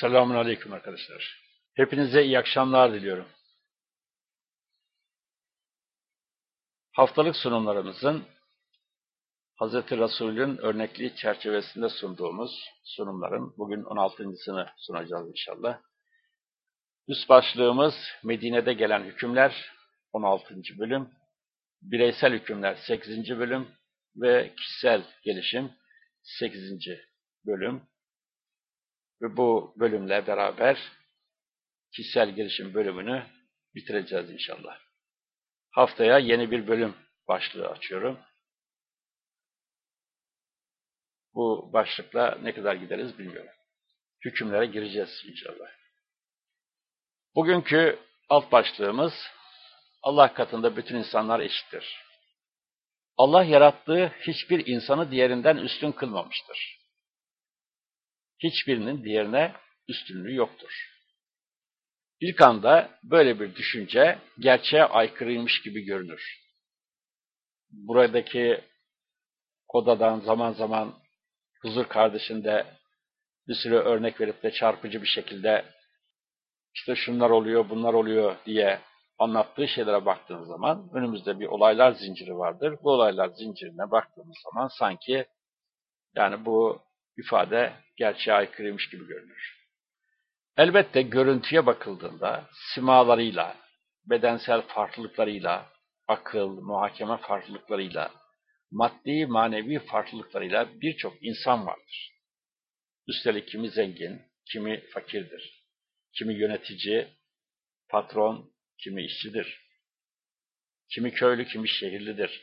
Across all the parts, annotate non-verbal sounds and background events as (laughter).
Selamun Aleyküm arkadaşlar. Hepinize iyi akşamlar diliyorum. Haftalık sunumlarımızın Hz. Resul'ün örnekliği çerçevesinde sunduğumuz sunumların bugün 16.sını sunacağız inşallah. Üst başlığımız Medine'de gelen hükümler 16. bölüm, bireysel hükümler 8. bölüm ve kişisel gelişim 8. bölüm. Ve bu bölümle beraber kişisel gelişim bölümünü bitireceğiz inşallah. Haftaya yeni bir bölüm başlığı açıyorum. Bu başlıkla ne kadar gideriz bilmiyorum. Hükümlere gireceğiz inşallah. Bugünkü alt başlığımız Allah katında bütün insanlar eşittir. Allah yarattığı hiçbir insanı diğerinden üstün kılmamıştır. Hiçbirinin diğerine üstünlüğü yoktur. İlk anda böyle bir düşünce gerçeğe aykırıymış gibi görünür. Buradaki odadan zaman zaman huzur kardeşinde bir sürü örnek verip de çarpıcı bir şekilde işte şunlar oluyor, bunlar oluyor diye anlattığı şeylere baktığınız zaman önümüzde bir olaylar zinciri vardır. Bu olaylar zincirine baktığımız zaman sanki yani bu ifade gerçeğe aykırıymış gibi görünür. Elbette görüntüye bakıldığında simalarıyla, bedensel farklılıklarıyla, akıl, muhakeme farklılıklarıyla, maddi, manevi farklılıklarıyla birçok insan vardır. Üstelik kimi zengin, kimi fakirdir. Kimi yönetici, patron, kimi işçidir. Kimi köylü, kimi şehirlidir.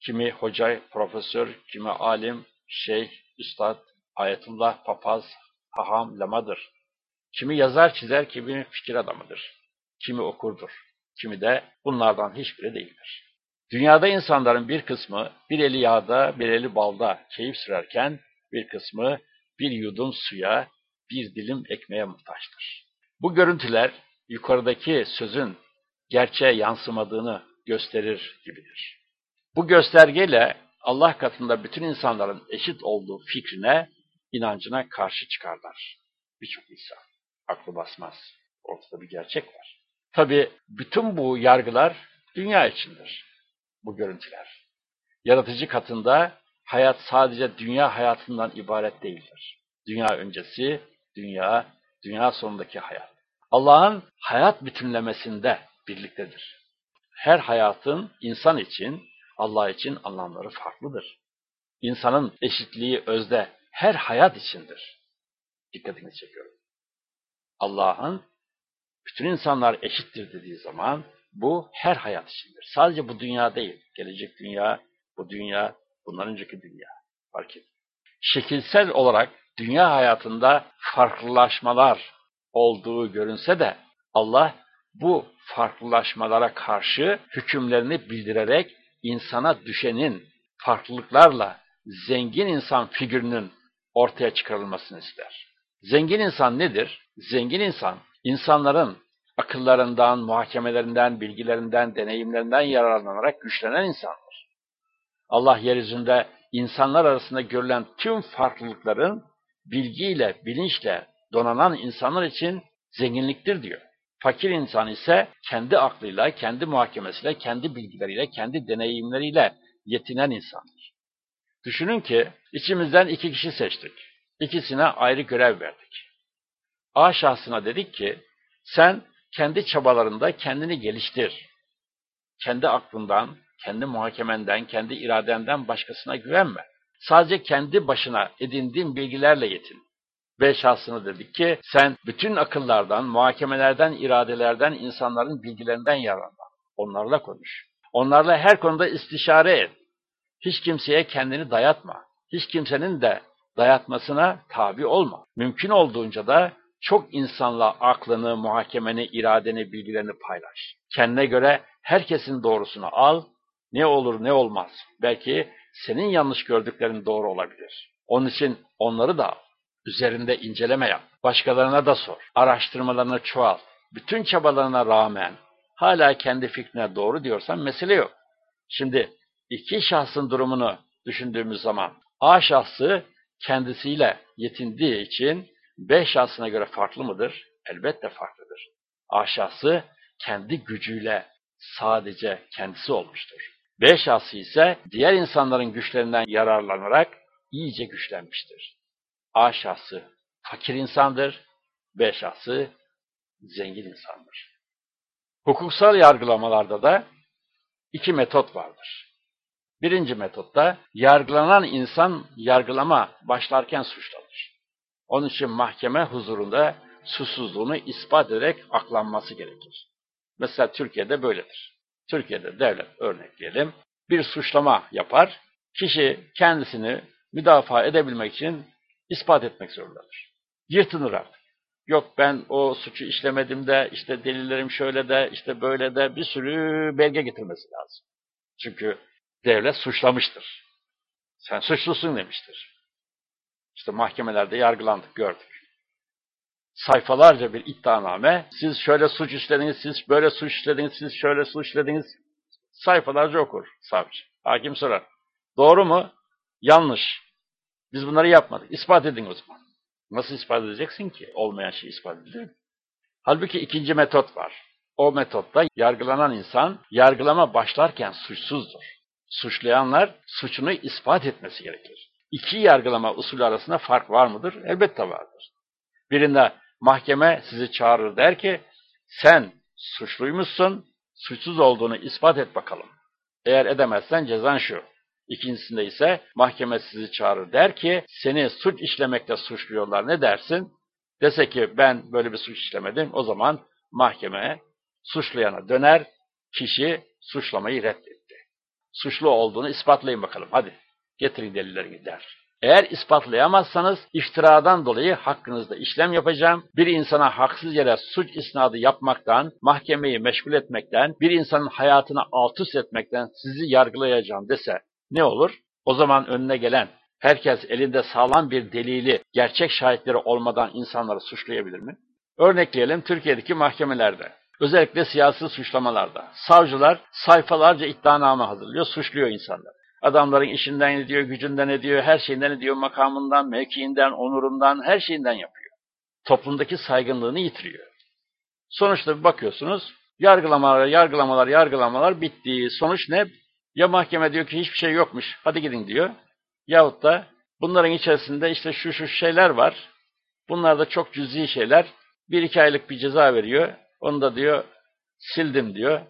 Kimi hoca, profesör, kimi alim, şeyh, üstad, ayetullah, papaz, haham, lamadır. Kimi yazar, çizer, kimi fikir adamıdır. Kimi okurdur. Kimi de bunlardan hiçbiri değildir. Dünyada insanların bir kısmı bir eli yağda, bir eli balda keyif sürerken bir kısmı bir yudum suya, bir dilim ekmeğe muhtaçtır. Bu görüntüler yukarıdaki sözün gerçeğe yansımadığını gösterir gibidir. Bu göstergeyle Allah katında bütün insanların eşit olduğu fikrine, inancına karşı çıkarlar. Birçok insan. Aklı basmaz. Ortada bir gerçek var. Tabi bütün bu yargılar dünya içindir. Bu görüntüler. Yaratıcı katında hayat sadece dünya hayatından ibaret değildir. Dünya öncesi, dünya, dünya sonundaki hayat. Allah'ın hayat bütünlemesinde birliktedir. Her hayatın insan için, Allah için anlamları farklıdır. İnsanın eşitliği özde her hayat içindir. Dikkatini çekiyorum. Allah'ın bütün insanlar eşittir dediği zaman bu her hayat içindir. Sadece bu dünya değil. Gelecek dünya, bu dünya, bundan önceki dünya. Fark edin. Şekilsel olarak dünya hayatında farklılaşmalar olduğu görünse de Allah bu farklılaşmalara karşı hükümlerini bildirerek insana düşenin farklılıklarla zengin insan figürünün ortaya çıkarılmasını ister. Zengin insan nedir? Zengin insan, insanların akıllarından, muhakemelerinden, bilgilerinden, deneyimlerinden yararlanarak güçlenen insandır. Allah yeryüzünde insanlar arasında görülen tüm farklılıkların bilgiyle, bilinçle donanan insanlar için zenginliktir diyor. Fakir insan ise kendi aklıyla, kendi muhakemesiyle, kendi bilgileriyle, kendi deneyimleriyle yetinen insandır. Düşünün ki içimizden iki kişi seçtik. İkisine ayrı görev verdik. A şahsına dedik ki sen kendi çabalarında kendini geliştir. Kendi aklından, kendi muhakemenden, kendi iradenden başkasına güvenme. Sadece kendi başına edindiğin bilgilerle yetin. B şahsına dedik ki sen bütün akıllardan, muhakemelerden, iradelerden, insanların bilgilerinden yararlan. Onlarla konuş. Onlarla her konuda istişare et. Hiç kimseye kendini dayatma. Hiç kimsenin de dayatmasına tabi olma. Mümkün olduğunca da çok insanla aklını, muhakemeni, iradeni, bilgilerini paylaş. Kendine göre herkesin doğrusunu al, ne olur ne olmaz. Belki senin yanlış gördüklerin doğru olabilir. Onun için onları da. Üzerinde inceleme yap. Başkalarına da sor. Araştırmalarını çoğalt. Bütün çabalarına rağmen hala kendi fikrine doğru diyorsan mesele yok. Şimdi iki şahsın durumunu düşündüğümüz zaman A şahsı kendisiyle yetindiği için B şahsına göre farklı mıdır? Elbette farklıdır. A şahsı kendi gücüyle sadece kendisi olmuştur. B şahsı ise diğer insanların güçlerinden yararlanarak iyice güçlenmiştir. A şahsı fakir insandır, B şahsı zengin insandır. Hukuksal yargılamalarda da iki metot vardır. Birinci metotta yargılanan insan yargılama başlarken suçlanır. Onun için mahkeme huzurunda susuzluğunu ispat ederek aklanması gerekir. Mesela Türkiye'de böyledir. Türkiye'de devlet örnekleyelim bir suçlama yapar. Kişi kendisini müdafaa edebilmek için ispat etmek zorundadır. Yırtınır artık. Yok ben o suçu işlemedim de işte delillerim şöyle de işte böyle de bir sürü belge getirmesi lazım. Çünkü devlet suçlamıştır. Sen suçlusun demiştir. İşte mahkemelerde yargılandık, gördük. Sayfalarca bir iddianame, siz şöyle suç işlediniz, siz böyle suç işlediniz, siz şöyle suç işlediniz, sayfalarca okur savcı. Hakim sorar. Doğru mu? Yanlış. Biz bunları yapmadık. İspat edin o zaman. Nasıl ispat edeceksin ki? Olmayan şeyi ispat edilir Halbuki ikinci metot var. O metotta yargılanan insan yargılama başlarken suçsuzdur. Suçlayanlar suçunu ispat etmesi gerekir. İki yargılama usulü arasında fark var mıdır? Elbette vardır. Birinde mahkeme sizi çağırır der ki sen suçluymuşsun, suçsuz olduğunu ispat et bakalım. Eğer edemezsen cezan şu. İkincisinde ise mahkeme sizi çağırır der ki seni suç işlemekte suçluyorlar ne dersin? Dese ki ben böyle bir suç işlemedim o zaman mahkeme suçlayana döner kişi suçlamayı reddetti. Suçlu olduğunu ispatlayın bakalım hadi getirin delillerini der. Eğer ispatlayamazsanız iftiradan dolayı hakkınızda işlem yapacağım. Bir insana haksız yere suç isnadı yapmaktan, mahkemeyi meşgul etmekten, bir insanın hayatını alt üst etmekten sizi yargılayacağım dese ne olur? O zaman önüne gelen herkes elinde sağlam bir delili, gerçek şahitleri olmadan insanları suçlayabilir mi? Örnekleyelim Türkiye'deki mahkemelerde. Özellikle siyasi suçlamalarda. Savcılar sayfalarca iddianame hazırlıyor, suçluyor insanları. Adamların işinden ediyor, gücünden ediyor, her şeyinden ediyor, makamından, mevkiinden, onurundan, her şeyinden yapıyor. Toplumdaki saygınlığını yitiriyor. Sonuçta bir bakıyorsunuz, yargılamalar, yargılamalar, yargılamalar bitti. Sonuç ne? Ya mahkeme diyor ki hiçbir şey yokmuş, hadi gidin diyor. Yahut da bunların içerisinde işte şu şu şeyler var. Bunlar da çok cüzi şeyler. Bir iki aylık bir ceza veriyor. Onu da diyor sildim diyor.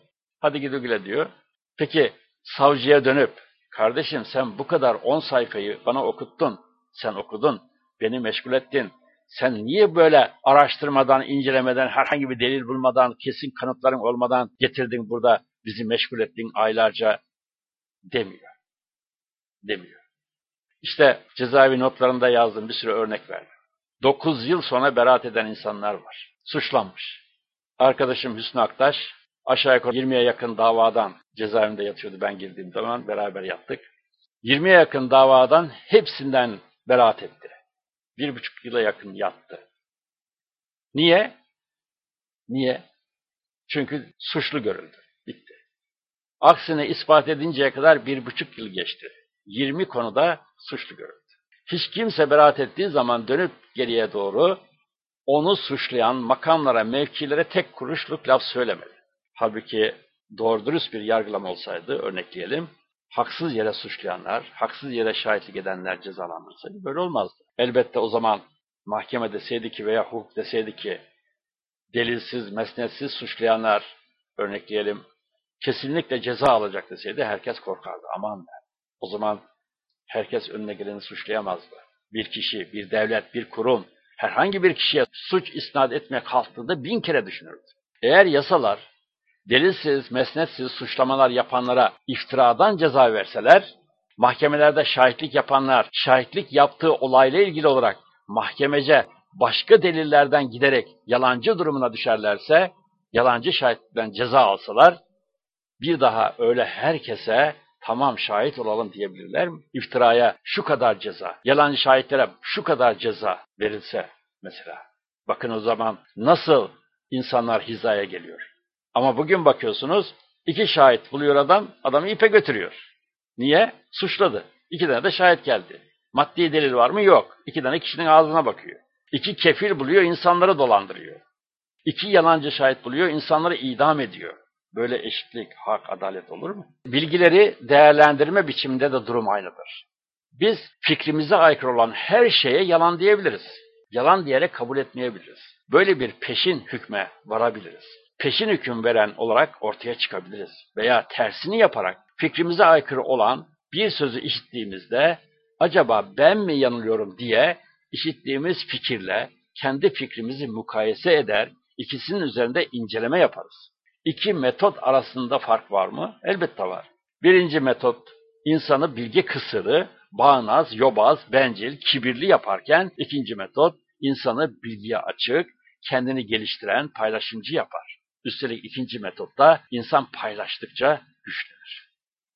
Hadi gidin güle diyor. Peki savcıya dönüp Kardeşim sen bu kadar on sayfayı bana okuttun, sen okudun, beni meşgul ettin. Sen niye böyle araştırmadan, incelemeden, herhangi bir delil bulmadan, kesin kanıtların olmadan getirdin burada, bizi meşgul ettin aylarca demiyor. Demiyor. İşte cezaevi notlarında yazdım bir sürü örnek verdim. Dokuz yıl sonra beraat eden insanlar var. Suçlanmış. Arkadaşım Hüsnü Aktaş Aşağı yukarı 20'ye yakın davadan cezaevinde yatıyordu ben girdiğim zaman beraber yattık. 20'ye yakın davadan hepsinden beraat etti. Bir buçuk yıla yakın yattı. Niye? Niye? Çünkü suçlu görüldü. Bitti. Aksine ispat edinceye kadar bir buçuk yıl geçti. 20 konuda suçlu görüldü. Hiç kimse beraat ettiği zaman dönüp geriye doğru onu suçlayan makamlara, mevkilere tek kuruşluk laf söylemedi. Halbuki doğru dürüst bir yargılama olsaydı, örnekleyelim, haksız yere suçlayanlar, haksız yere şahitlik edenler cezalandırılsaydı böyle olmazdı. Elbette o zaman mahkeme deseydi ki veya hukuk deseydi ki delilsiz, mesnetsiz suçlayanlar, örnekleyelim, kesinlikle ceza alacak deseydi herkes korkardı. Aman der. O zaman herkes önüne geleni suçlayamazdı. Bir kişi, bir devlet, bir kurum herhangi bir kişiye suç isnat etmeye kalktığında bin kere düşünürdü. Eğer yasalar delilsiz, mesnetsiz suçlamalar yapanlara iftiradan ceza verseler, mahkemelerde şahitlik yapanlar, şahitlik yaptığı olayla ilgili olarak mahkemece başka delillerden giderek yalancı durumuna düşerlerse, yalancı şahitlikten ceza alsalar, bir daha öyle herkese tamam şahit olalım diyebilirler mi? İftiraya şu kadar ceza, yalancı şahitlere şu kadar ceza verilse mesela. Bakın o zaman nasıl insanlar hizaya geliyor. Ama bugün bakıyorsunuz iki şahit buluyor adam, adamı ipe götürüyor. Niye? Suçladı. İki tane de şahit geldi. Maddi delil var mı? Yok. İki tane kişinin ağzına bakıyor. İki kefil buluyor, insanları dolandırıyor. İki yalancı şahit buluyor, insanları idam ediyor. Böyle eşitlik, hak, adalet olur mu? Bilgileri değerlendirme biçiminde de durum aynıdır. Biz fikrimize aykırı olan her şeye yalan diyebiliriz. Yalan diyerek kabul etmeyebiliriz. Böyle bir peşin hükme varabiliriz. Peşin hüküm veren olarak ortaya çıkabiliriz. Veya tersini yaparak fikrimize aykırı olan bir sözü işittiğimizde acaba ben mi yanılıyorum diye işittiğimiz fikirle kendi fikrimizi mukayese eder, ikisinin üzerinde inceleme yaparız. İki metot arasında fark var mı? Elbette var. Birinci metot insanı bilgi kısırı, bağnaz, yobaz, bencil, kibirli yaparken ikinci metot insanı bilgiye açık, kendini geliştiren, paylaşımcı yapar. Üstelik ikinci metotta insan paylaştıkça güçlenir.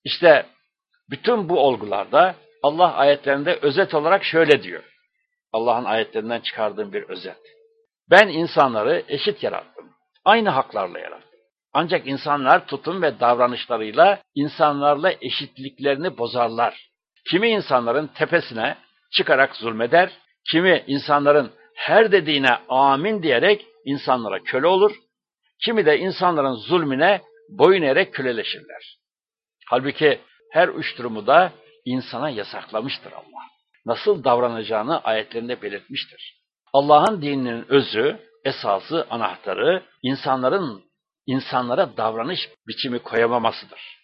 İşte bütün bu olgularda Allah ayetlerinde özet olarak şöyle diyor. Allah'ın ayetlerinden çıkardığım bir özet. Ben insanları eşit yarattım. Aynı haklarla yarattım. Ancak insanlar tutum ve davranışlarıyla insanlarla eşitliklerini bozarlar. Kimi insanların tepesine çıkarak zulmeder, kimi insanların her dediğine amin diyerek insanlara köle olur, kimi de insanların zulmüne boyun eğerek köleleşirler. Halbuki her üç durumu da insana yasaklamıştır Allah. Nasıl davranacağını ayetlerinde belirtmiştir. Allah'ın dininin özü, esası, anahtarı insanların insanlara davranış biçimi koyamamasıdır.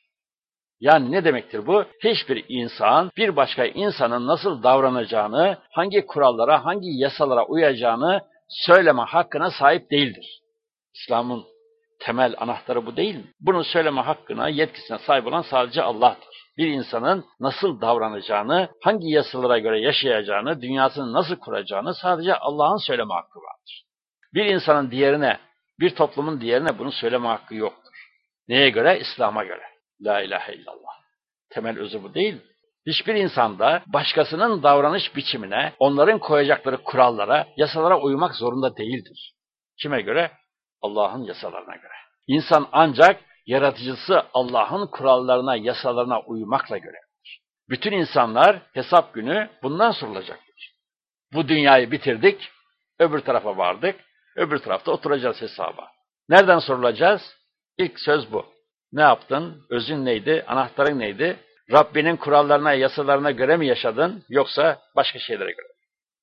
Yani ne demektir bu? Hiçbir insan bir başka insanın nasıl davranacağını, hangi kurallara, hangi yasalara uyacağını söyleme hakkına sahip değildir. İslam'ın temel anahtarı bu değil mi? Bunu söyleme hakkına, yetkisine sahip olan sadece Allah'tır. Bir insanın nasıl davranacağını, hangi yasalara göre yaşayacağını, dünyasını nasıl kuracağını sadece Allah'ın söyleme hakkı vardır. Bir insanın diğerine, bir toplumun diğerine bunu söyleme hakkı yoktur. Neye göre? İslam'a göre. La ilahe illallah. Temel özü bu değil? Hiçbir insanda başkasının davranış biçimine, onların koyacakları kurallara, yasalara uymak zorunda değildir. Kime göre? Allah'ın yasalarına göre. İnsan ancak yaratıcısı Allah'ın kurallarına, yasalarına uymakla görevlidir. Bütün insanlar hesap günü bundan sorulacaktır. Bu dünyayı bitirdik, öbür tarafa vardık, öbür tarafta oturacağız hesaba. Nereden sorulacağız? İlk söz bu. Ne yaptın? Özün neydi? Anahtarın neydi? Rabbinin kurallarına, yasalarına göre mi yaşadın yoksa başka şeylere göre mi?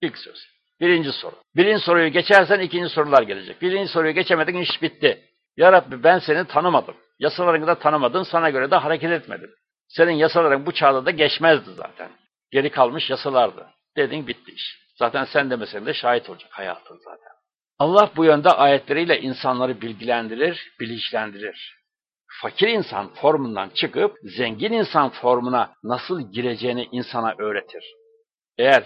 İlk söz. Birinci soru. Birinci soruyu geçersen ikinci sorular gelecek. Birinci soruyu geçemedin iş bitti. Ya Rabbi ben seni tanımadım. Yasalarını da tanımadın, sana göre de hareket etmedim. Senin yasaların bu çağda da geçmezdi zaten. Geri kalmış yasalardı. Dedin bitti iş. Zaten sen demesen de şahit olacak hayatın zaten. Allah bu yönde ayetleriyle insanları bilgilendirir, bilinçlendirir. Fakir insan formundan çıkıp zengin insan formuna nasıl gireceğini insana öğretir. Eğer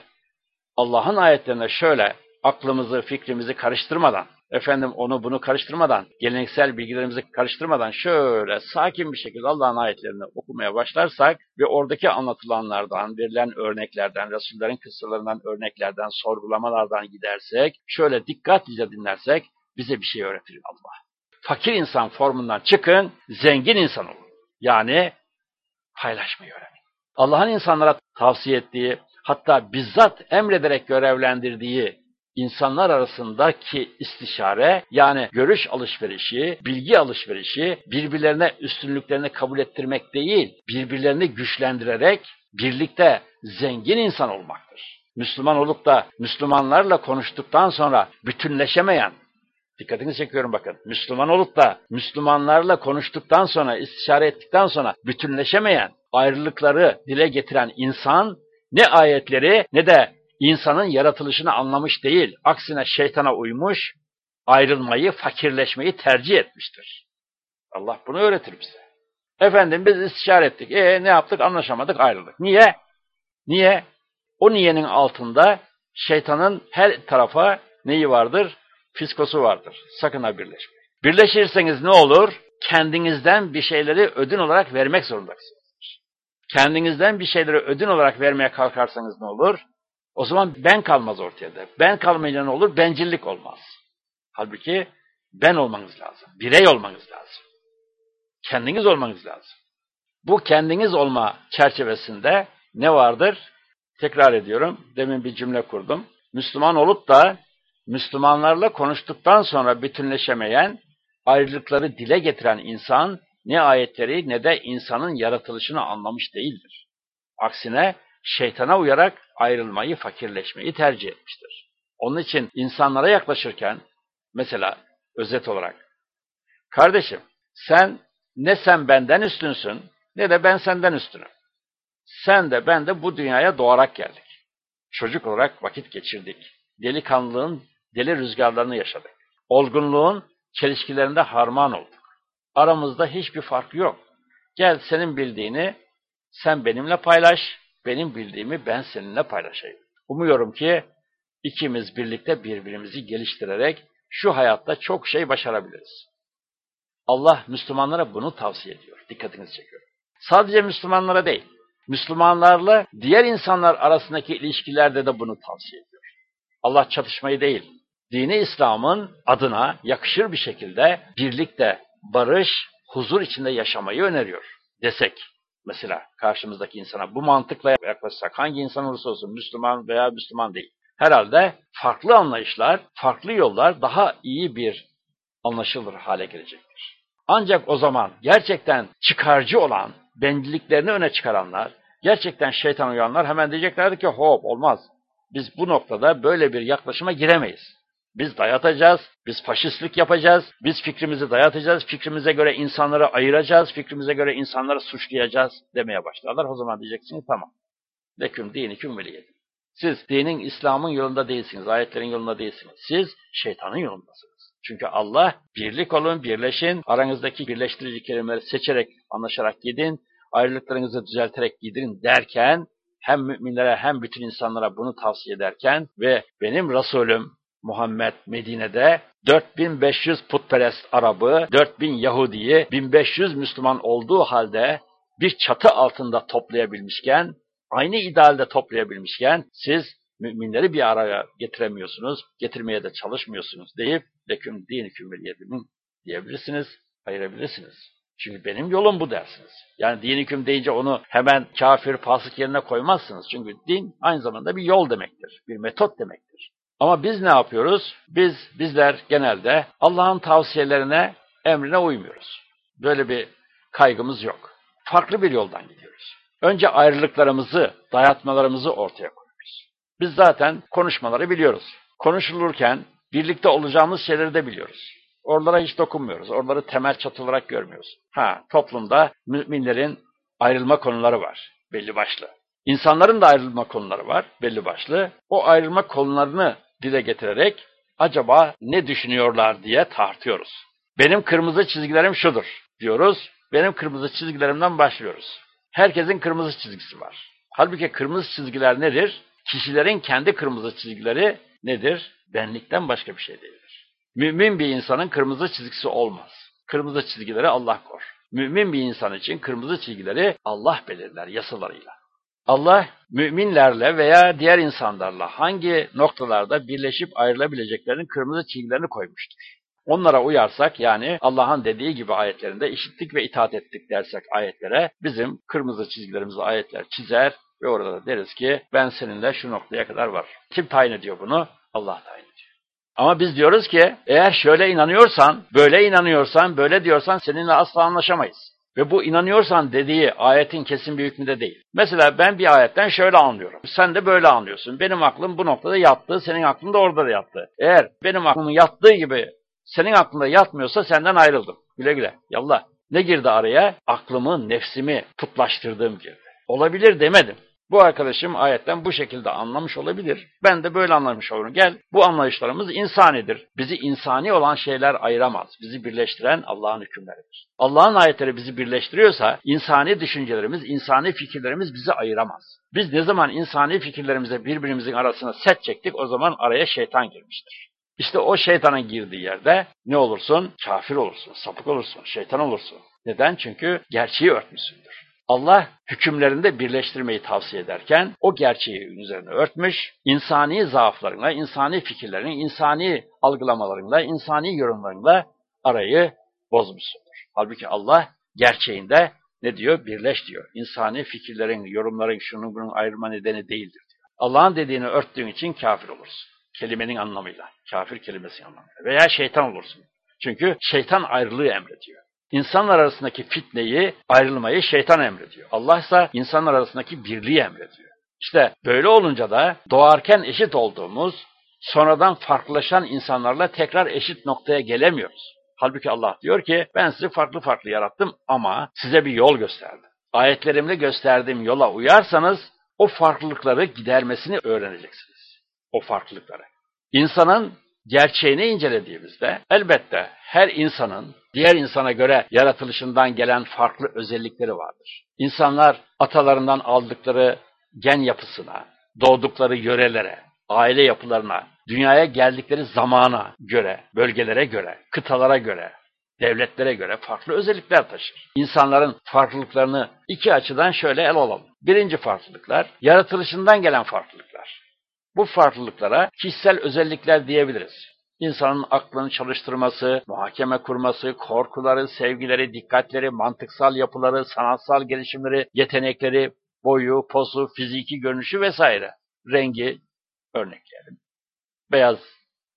Allah'ın ayetlerine şöyle aklımızı, fikrimizi karıştırmadan, efendim onu bunu karıştırmadan, geleneksel bilgilerimizi karıştırmadan şöyle sakin bir şekilde Allah'ın ayetlerini okumaya başlarsak ve oradaki anlatılanlardan, verilen örneklerden, Resullerin kıssalarından, örneklerden, sorgulamalardan gidersek, şöyle dikkatlice dinlersek bize bir şey öğretir Allah. Fakir insan formundan çıkın, zengin insan olun. Yani paylaşmayı öğrenin. Allah'ın insanlara tavsiye ettiği, hatta bizzat emrederek görevlendirdiği insanlar arasındaki istişare yani görüş alışverişi, bilgi alışverişi birbirlerine üstünlüklerini kabul ettirmek değil, birbirlerini güçlendirerek birlikte zengin insan olmaktır. Müslüman olup da Müslümanlarla konuştuktan sonra bütünleşemeyen, dikkatinizi çekiyorum bakın, Müslüman olup da Müslümanlarla konuştuktan sonra, istişare ettikten sonra bütünleşemeyen, ayrılıkları dile getiren insan ne ayetleri ne de insanın yaratılışını anlamış değil, aksine şeytana uymuş, ayrılmayı, fakirleşmeyi tercih etmiştir. Allah bunu öğretir bize. Efendim biz istişare ettik. E ne yaptık? Anlaşamadık, ayrıldık. Niye? Niye? O niyenin altında şeytanın her tarafa neyi vardır? Fiskosu vardır. Sakın ha birleşmeyin. Birleşirseniz ne olur? Kendinizden bir şeyleri ödün olarak vermek zorundasınız. Kendinizden bir şeyleri ödün olarak vermeye kalkarsanız ne olur? O zaman ben kalmaz ortaya da. Ben kalmayınca ne olur? Bencillik olmaz. Halbuki ben olmanız lazım. Birey olmanız lazım. Kendiniz olmanız lazım. Bu kendiniz olma çerçevesinde ne vardır? Tekrar ediyorum. Demin bir cümle kurdum. Müslüman olup da Müslümanlarla konuştuktan sonra bütünleşemeyen, ayrılıkları dile getiren insan ne ayetleri ne de insanın yaratılışını anlamış değildir. Aksine şeytana uyarak ayrılmayı, fakirleşmeyi tercih etmiştir. Onun için insanlara yaklaşırken, mesela özet olarak, kardeşim sen ne sen benden üstünsün ne de ben senden üstünüm. Sen de ben de bu dünyaya doğarak geldik. Çocuk olarak vakit geçirdik. Delikanlılığın deli rüzgarlarını yaşadık. Olgunluğun çelişkilerinde harman olduk. Aramızda hiçbir fark yok. Gel senin bildiğini sen benimle paylaş, benim bildiğimi ben seninle paylaşayım. Umuyorum ki ikimiz birlikte birbirimizi geliştirerek şu hayatta çok şey başarabiliriz. Allah Müslümanlara bunu tavsiye ediyor. Dikkatinizi çekiyorum. Sadece Müslümanlara değil, Müslümanlarla diğer insanlar arasındaki ilişkilerde de bunu tavsiye ediyor. Allah çatışmayı değil, dini İslam'ın adına yakışır bir şekilde birlikte barış, huzur içinde yaşamayı öneriyor desek. Mesela karşımızdaki insana bu mantıkla yaklaşsak, hangi insan olursa olsun Müslüman veya Müslüman değil. Herhalde farklı anlayışlar, farklı yollar daha iyi bir anlaşılır hale gelecektir. Ancak o zaman gerçekten çıkarcı olan, bencilliklerini öne çıkaranlar, gerçekten şeytan uyanlar hemen diyeceklerdi ki hop olmaz. Biz bu noktada böyle bir yaklaşıma giremeyiz. Biz dayatacağız, biz faşistlik yapacağız, biz fikrimizi dayatacağız, fikrimize göre insanları ayıracağız, fikrimize göre insanları suçlayacağız demeye başlarlar. O zaman diyeceksiniz tamam. Leküm diniküm veliyedin. Siz dinin, İslam'ın yolunda değilsiniz, ayetlerin yolunda değilsiniz. Siz şeytanın yolundasınız. Çünkü Allah birlik olun, birleşin, aranızdaki birleştirici kelimeleri seçerek, anlaşarak gidin, ayrılıklarınızı düzelterek gidin derken, hem müminlere hem bütün insanlara bunu tavsiye ederken ve benim Resulüm Muhammed Medine'de 4500 putperest Arabı, 4000 Yahudi'yi, 1500 Müslüman olduğu halde bir çatı altında toplayabilmişken, aynı idealde toplayabilmişken siz müminleri bir araya getiremiyorsunuz, getirmeye de çalışmıyorsunuz deyip leküm diniküm veliyedimin diyebilirsiniz, ayırabilirsiniz. Çünkü benim yolum bu dersiniz. Yani din hüküm deyince onu hemen kafir, fasık yerine koymazsınız. Çünkü din aynı zamanda bir yol demektir, bir metot demektir. Ama biz ne yapıyoruz? Biz, bizler genelde Allah'ın tavsiyelerine, emrine uymuyoruz. Böyle bir kaygımız yok. Farklı bir yoldan gidiyoruz. Önce ayrılıklarımızı, dayatmalarımızı ortaya koyuyoruz. Biz zaten konuşmaları biliyoruz. Konuşulurken birlikte olacağımız şeyleri de biliyoruz. Oralara hiç dokunmuyoruz. Oraları temel çatı olarak görmüyoruz. Ha, toplumda müminlerin ayrılma konuları var. Belli başlı. İnsanların da ayrılma konuları var. Belli başlı. O ayrılma konularını dile getirerek acaba ne düşünüyorlar diye tartıyoruz. Benim kırmızı çizgilerim şudur diyoruz. Benim kırmızı çizgilerimden başlıyoruz. Herkesin kırmızı çizgisi var. Halbuki kırmızı çizgiler nedir? Kişilerin kendi kırmızı çizgileri nedir? Benlikten başka bir şey değildir. Mümin bir insanın kırmızı çizgisi olmaz. Kırmızı çizgileri Allah kor. Mümin bir insan için kırmızı çizgileri Allah belirler yasalarıyla. Allah müminlerle veya diğer insanlarla hangi noktalarda birleşip ayrılabileceklerinin kırmızı çizgilerini koymuştur. Onlara uyarsak yani Allah'ın dediği gibi ayetlerinde işittik ve itaat ettik dersek ayetlere bizim kırmızı çizgilerimizi ayetler çizer ve orada da deriz ki ben seninle şu noktaya kadar var. Kim tayin ediyor bunu? Allah tayin ediyor. Ama biz diyoruz ki eğer şöyle inanıyorsan, böyle inanıyorsan, böyle diyorsan seninle asla anlaşamayız. Ve bu inanıyorsan dediği ayetin kesin bir hükmünde değil. Mesela ben bir ayetten şöyle anlıyorum. Sen de böyle anlıyorsun. Benim aklım bu noktada yattı, senin aklın da orada da yattı. Eğer benim aklımın yattığı gibi senin aklında yatmıyorsa senden ayrıldım. Güle güle. Yallah. Ne girdi araya? Aklımı, nefsimi putlaştırdığım girdi. Olabilir demedim. Bu arkadaşım ayetten bu şekilde anlamış olabilir. Ben de böyle anlamış olurum. Gel bu anlayışlarımız insanidir. Bizi insani olan şeyler ayıramaz. Bizi birleştiren Allah'ın hükümleridir. Allah'ın ayetleri bizi birleştiriyorsa insani düşüncelerimiz, insani fikirlerimiz bizi ayıramaz. Biz ne zaman insani fikirlerimize birbirimizin arasına set çektik o zaman araya şeytan girmiştir. İşte o şeytanın girdiği yerde ne olursun? Kafir olursun, sapık olursun, şeytan olursun. Neden? Çünkü gerçeği örtmüşsündür. Allah hükümlerinde birleştirmeyi tavsiye ederken o gerçeği üzerine örtmüş, insani zaaflarına, insani fikirlerin, insani algılamalarıyla, insani yorumlarıyla arayı bozmuşsundur. Halbuki Allah gerçeğinde ne diyor? Birleş diyor. İnsani fikirlerin, yorumların şunun bunun ayrılma nedeni değildir diyor. Allah'ın dediğini örttüğün için kafir olursun. kelimenin anlamıyla, kafir kelimesi anlamıyla veya şeytan olursun. Çünkü şeytan ayrılığı emrediyor. İnsanlar arasındaki fitneyi, ayrılmayı şeytan emrediyor. Allah ise insanlar arasındaki birliği emrediyor. İşte böyle olunca da doğarken eşit olduğumuz, sonradan farklılaşan insanlarla tekrar eşit noktaya gelemiyoruz. Halbuki Allah diyor ki ben sizi farklı farklı yarattım ama size bir yol gösterdim. Ayetlerimle gösterdiğim yola uyarsanız o farklılıkları gidermesini öğreneceksiniz. O farklılıkları. İnsanın gerçeğini incelediğimizde elbette her insanın diğer insana göre yaratılışından gelen farklı özellikleri vardır. İnsanlar atalarından aldıkları gen yapısına, doğdukları yörelere, aile yapılarına, dünyaya geldikleri zamana göre, bölgelere göre, kıtalara göre, devletlere göre farklı özellikler taşır. İnsanların farklılıklarını iki açıdan şöyle el alalım. Birinci farklılıklar, yaratılışından gelen farklılıklar. Bu farklılıklara kişisel özellikler diyebiliriz. İnsanın aklını çalıştırması, muhakeme kurması, korkuları, sevgileri, dikkatleri, mantıksal yapıları, sanatsal gelişimleri, yetenekleri, boyu, posu, fiziki görünüşü vesaire. Rengi örnekleyelim. Beyaz,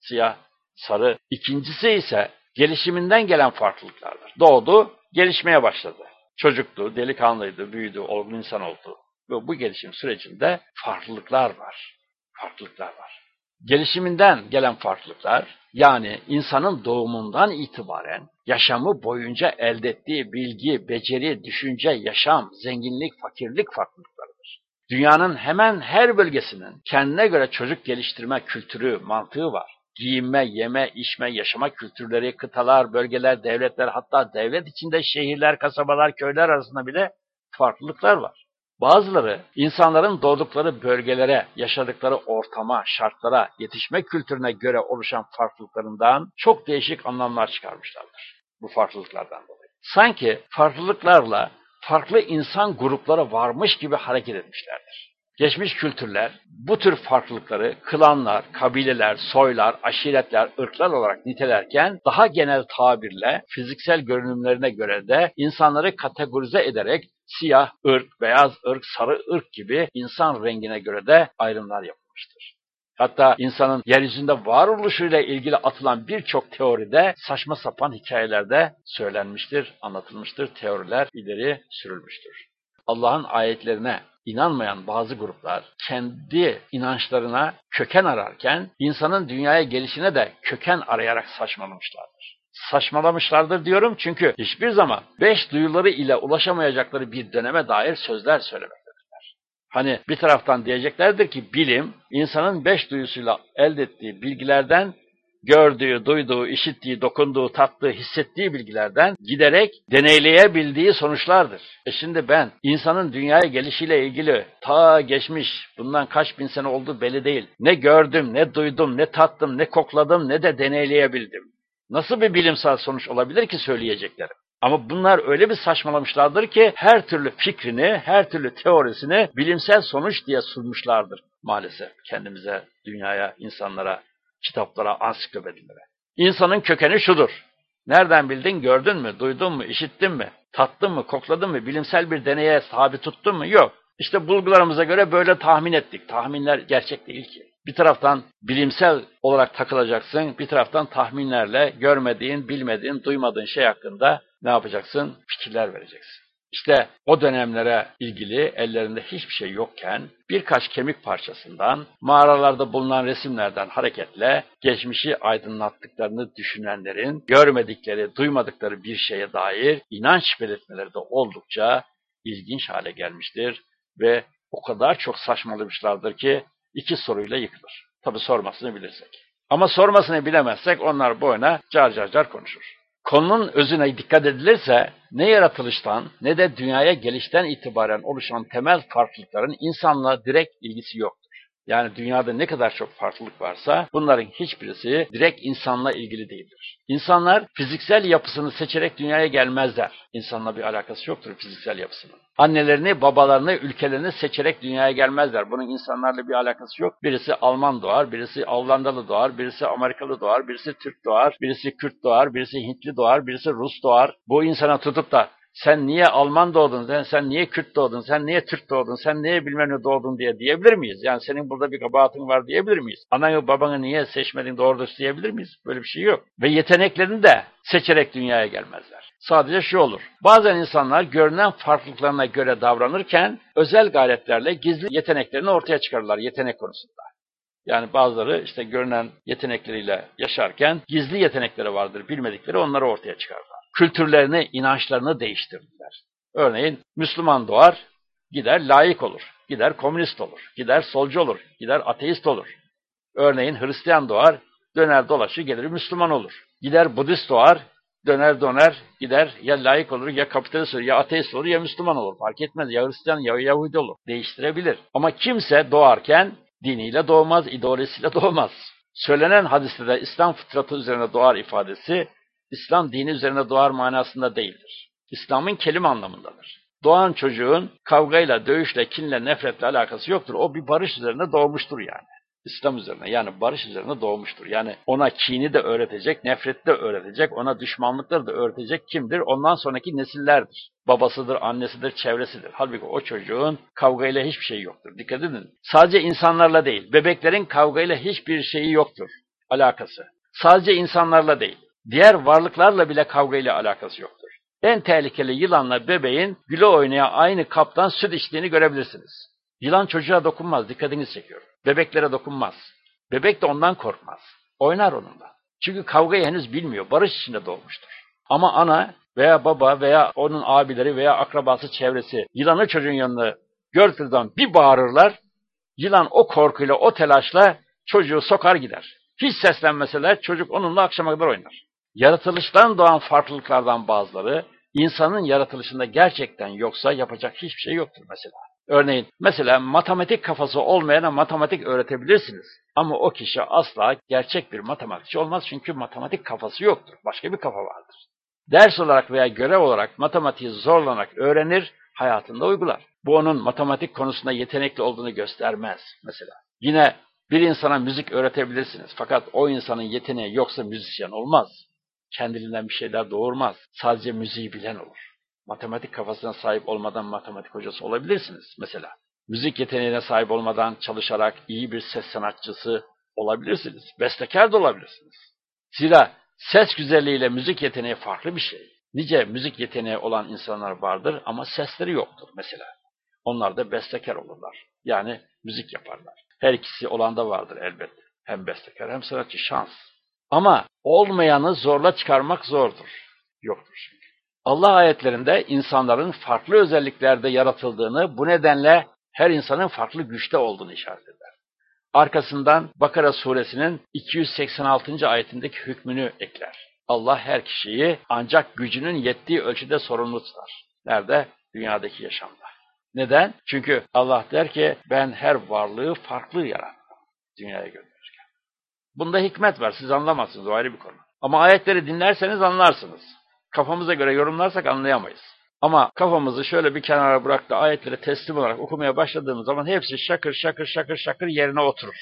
siyah, sarı. İkincisi ise gelişiminden gelen farklılıklardır. Doğdu, gelişmeye başladı. Çocuktu, delikanlıydı, büyüdü, olgun insan oldu. Ve bu gelişim sürecinde farklılıklar var. Farklılıklar var. Gelişiminden gelen farklılıklar, yani insanın doğumundan itibaren yaşamı boyunca elde ettiği bilgi, beceri, düşünce, yaşam, zenginlik, fakirlik farklılıklarıdır. Dünyanın hemen her bölgesinin kendine göre çocuk geliştirme kültürü, mantığı var. Giyinme, yeme, içme, yaşama kültürleri, kıtalar, bölgeler, devletler, hatta devlet içinde şehirler, kasabalar, köyler arasında bile farklılıklar var. Bazıları insanların doğdukları bölgelere, yaşadıkları ortama, şartlara, yetişme kültürüne göre oluşan farklılıklarından çok değişik anlamlar çıkarmışlardır. Bu farklılıklardan dolayı. Sanki farklılıklarla farklı insan grupları varmış gibi hareket etmişlerdir. Geçmiş kültürler bu tür farklılıkları klanlar, kabileler, soylar, aşiretler, ırklar olarak nitelerken daha genel tabirle fiziksel görünümlerine göre de insanları kategorize ederek siyah ırk, beyaz ırk, sarı ırk gibi insan rengine göre de ayrımlar yapılmıştır. Hatta insanın yeryüzünde varoluşuyla ilgili atılan birçok teoride saçma sapan hikayelerde söylenmiştir, anlatılmıştır, teoriler ileri sürülmüştür. Allah'ın ayetlerine inanmayan bazı gruplar kendi inançlarına köken ararken insanın dünyaya gelişine de köken arayarak saçmalamışlardır. Saçmalamışlardır diyorum çünkü hiçbir zaman beş duyuları ile ulaşamayacakları bir döneme dair sözler söylemektedirler. Hani bir taraftan diyeceklerdir ki bilim insanın beş duyusuyla elde ettiği bilgilerden gördüğü, duyduğu, işittiği, dokunduğu, tattığı, hissettiği bilgilerden giderek deneyleyebildiği sonuçlardır. E şimdi ben insanın dünyaya gelişiyle ilgili ta geçmiş, bundan kaç bin sene oldu belli değil. Ne gördüm, ne duydum, ne tattım, ne kokladım, ne de deneyleyebildim. Nasıl bir bilimsel sonuç olabilir ki söyleyeceklerim? Ama bunlar öyle bir saçmalamışlardır ki her türlü fikrini, her türlü teorisini bilimsel sonuç diye sunmuşlardır maalesef kendimize, dünyaya, insanlara, kitaplara, ansiklopedilere. İnsanın kökeni şudur. Nereden bildin, gördün mü, duydun mu, işittin mi, tattın mı, kokladın mı, bilimsel bir deneye tabi tuttun mu? Yok. İşte bulgularımıza göre böyle tahmin ettik. Tahminler gerçek değil ki. Bir taraftan bilimsel olarak takılacaksın, bir taraftan tahminlerle görmediğin, bilmediğin, duymadığın şey hakkında ne yapacaksın? Fikirler vereceksin. İşte o dönemlere ilgili ellerinde hiçbir şey yokken birkaç kemik parçasından, mağaralarda bulunan resimlerden hareketle geçmişi aydınlattıklarını düşünenlerin görmedikleri, duymadıkları bir şeye dair inanç belirtmeleri de oldukça ilginç hale gelmiştir ve o kadar çok saçmalamışlardır ki iki soruyla yıkılır. Tabi sormasını bilirsek. Ama sormasını bilemezsek onlar boyuna car car car konuşur. Konunun özüne dikkat edilirse ne yaratılıştan ne de dünyaya gelişten itibaren oluşan temel farklılıkların insanla direkt ilgisi yoktur. Yani dünyada ne kadar çok farklılık varsa bunların hiçbirisi direkt insanla ilgili değildir. İnsanlar fiziksel yapısını seçerek dünyaya gelmezler. İnsanla bir alakası yoktur fiziksel yapısının. Annelerini, babalarını, ülkelerini seçerek dünyaya gelmezler. Bunun insanlarla bir alakası yok. Birisi Alman doğar, birisi Hollandalı doğar, birisi Amerikalı doğar, birisi Türk doğar, birisi Kürt doğar, birisi Hintli doğar, birisi Rus doğar. Bu insana tutup da sen niye Alman doğdun, sen, sen niye Kürt doğdun, sen niye Türk doğdun, sen niye bilmem ne doğdun diye diyebilir miyiz? Yani senin burada bir kabahatin var diyebilir miyiz? Ananı babanı niye seçmedin doğru diyebilir miyiz? Böyle bir şey yok. Ve yeteneklerini de seçerek dünyaya gelmezler. Sadece şu olur. Bazen insanlar görünen farklılıklarına göre davranırken özel gayretlerle gizli yeteneklerini ortaya çıkarırlar yetenek konusunda. Yani bazıları işte görünen yetenekleriyle yaşarken gizli yetenekleri vardır, bilmedikleri onları ortaya çıkarırlar. Kültürlerini, inançlarını değiştirdiler. Örneğin Müslüman doğar, gider layık olur, gider komünist olur, gider solcu olur, gider ateist olur. Örneğin Hristiyan doğar, döner dolaşır gelir Müslüman olur. Gider Budist doğar, döner döner gider ya layık olur ya kapitalist olur ya ateist olur ya Müslüman olur. Fark etmez ya Hristiyan ya Yahudi olur. Değiştirebilir. Ama kimse doğarken diniyle doğmaz, ideolojisiyle (laughs) doğmaz. Söylenen hadiste de İslam fıtratı üzerine doğar ifadesi, İslam dini üzerine doğar manasında değildir. İslam'ın kelime anlamındadır. Doğan çocuğun kavgayla, dövüşle, kinle, nefretle alakası yoktur. O bir barış üzerine doğmuştur yani. İslam üzerine yani barış üzerine doğmuştur. Yani ona kini de öğretecek, nefreti de öğretecek, ona düşmanlıkları da öğretecek kimdir? Ondan sonraki nesillerdir. Babasıdır, annesidir, çevresidir. Halbuki o çocuğun kavgayla hiçbir şey yoktur. Dikkat edin. Sadece insanlarla değil, bebeklerin kavgayla hiçbir şeyi yoktur. Alakası. Sadece insanlarla değil, diğer varlıklarla bile kavgayla alakası yoktur. En tehlikeli yılanla bebeğin güle oynaya aynı kaptan süt içtiğini görebilirsiniz. Yılan çocuğa dokunmaz, dikkatinizi çekiyor. Bebeklere dokunmaz. Bebek de ondan korkmaz. Oynar onunla. Çünkü kavgayı henüz bilmiyor, barış içinde doğmuştur. Ama ana veya baba veya onun abileri veya akrabası çevresi yılanı çocuğun yanına zaman bir bağırırlar, yılan o korkuyla, o telaşla çocuğu sokar gider. Hiç seslenmeseler çocuk onunla akşama kadar oynar. Yaratılıştan doğan farklılıklardan bazıları insanın yaratılışında gerçekten yoksa yapacak hiçbir şey yoktur mesela. Örneğin mesela matematik kafası olmayana matematik öğretebilirsiniz. Ama o kişi asla gerçek bir matematikçi olmaz çünkü matematik kafası yoktur. Başka bir kafa vardır. Ders olarak veya görev olarak matematiği zorlanarak öğrenir, hayatında uygular. Bu onun matematik konusunda yetenekli olduğunu göstermez mesela. Yine bir insana müzik öğretebilirsiniz fakat o insanın yeteneği yoksa müzisyen olmaz. Kendiliğinden bir şeyler doğurmaz. Sadece müziği bilen olur. Matematik kafasına sahip olmadan matematik hocası olabilirsiniz mesela. Müzik yeteneğine sahip olmadan çalışarak iyi bir ses sanatçısı olabilirsiniz. Bestekar da olabilirsiniz. Zira ses güzelliğiyle müzik yeteneği farklı bir şey. Nice müzik yeteneği olan insanlar vardır ama sesleri yoktur mesela. Onlar da bestekar olurlar. Yani müzik yaparlar. Her ikisi olan da vardır elbet. Hem bestekar hem sanatçı şans. Ama olmayanı zorla çıkarmak zordur. Yoktur çünkü. Allah ayetlerinde insanların farklı özelliklerde yaratıldığını, bu nedenle her insanın farklı güçte olduğunu işaret eder. Arkasından Bakara suresinin 286. ayetindeki hükmünü ekler. Allah her kişiyi ancak gücünün yettiği ölçüde sorumlu tutar. Nerede? Dünyadaki yaşamda. Neden? Çünkü Allah der ki ben her varlığı farklı yarattım dünyaya gönderirken. Bunda hikmet var. Siz anlamazsınız. O ayrı bir konu. Ama ayetleri dinlerseniz anlarsınız. Kafamıza göre yorumlarsak anlayamayız. Ama kafamızı şöyle bir kenara bırak da ayetleri teslim olarak okumaya başladığımız zaman hepsi şakır şakır şakır şakır yerine oturur.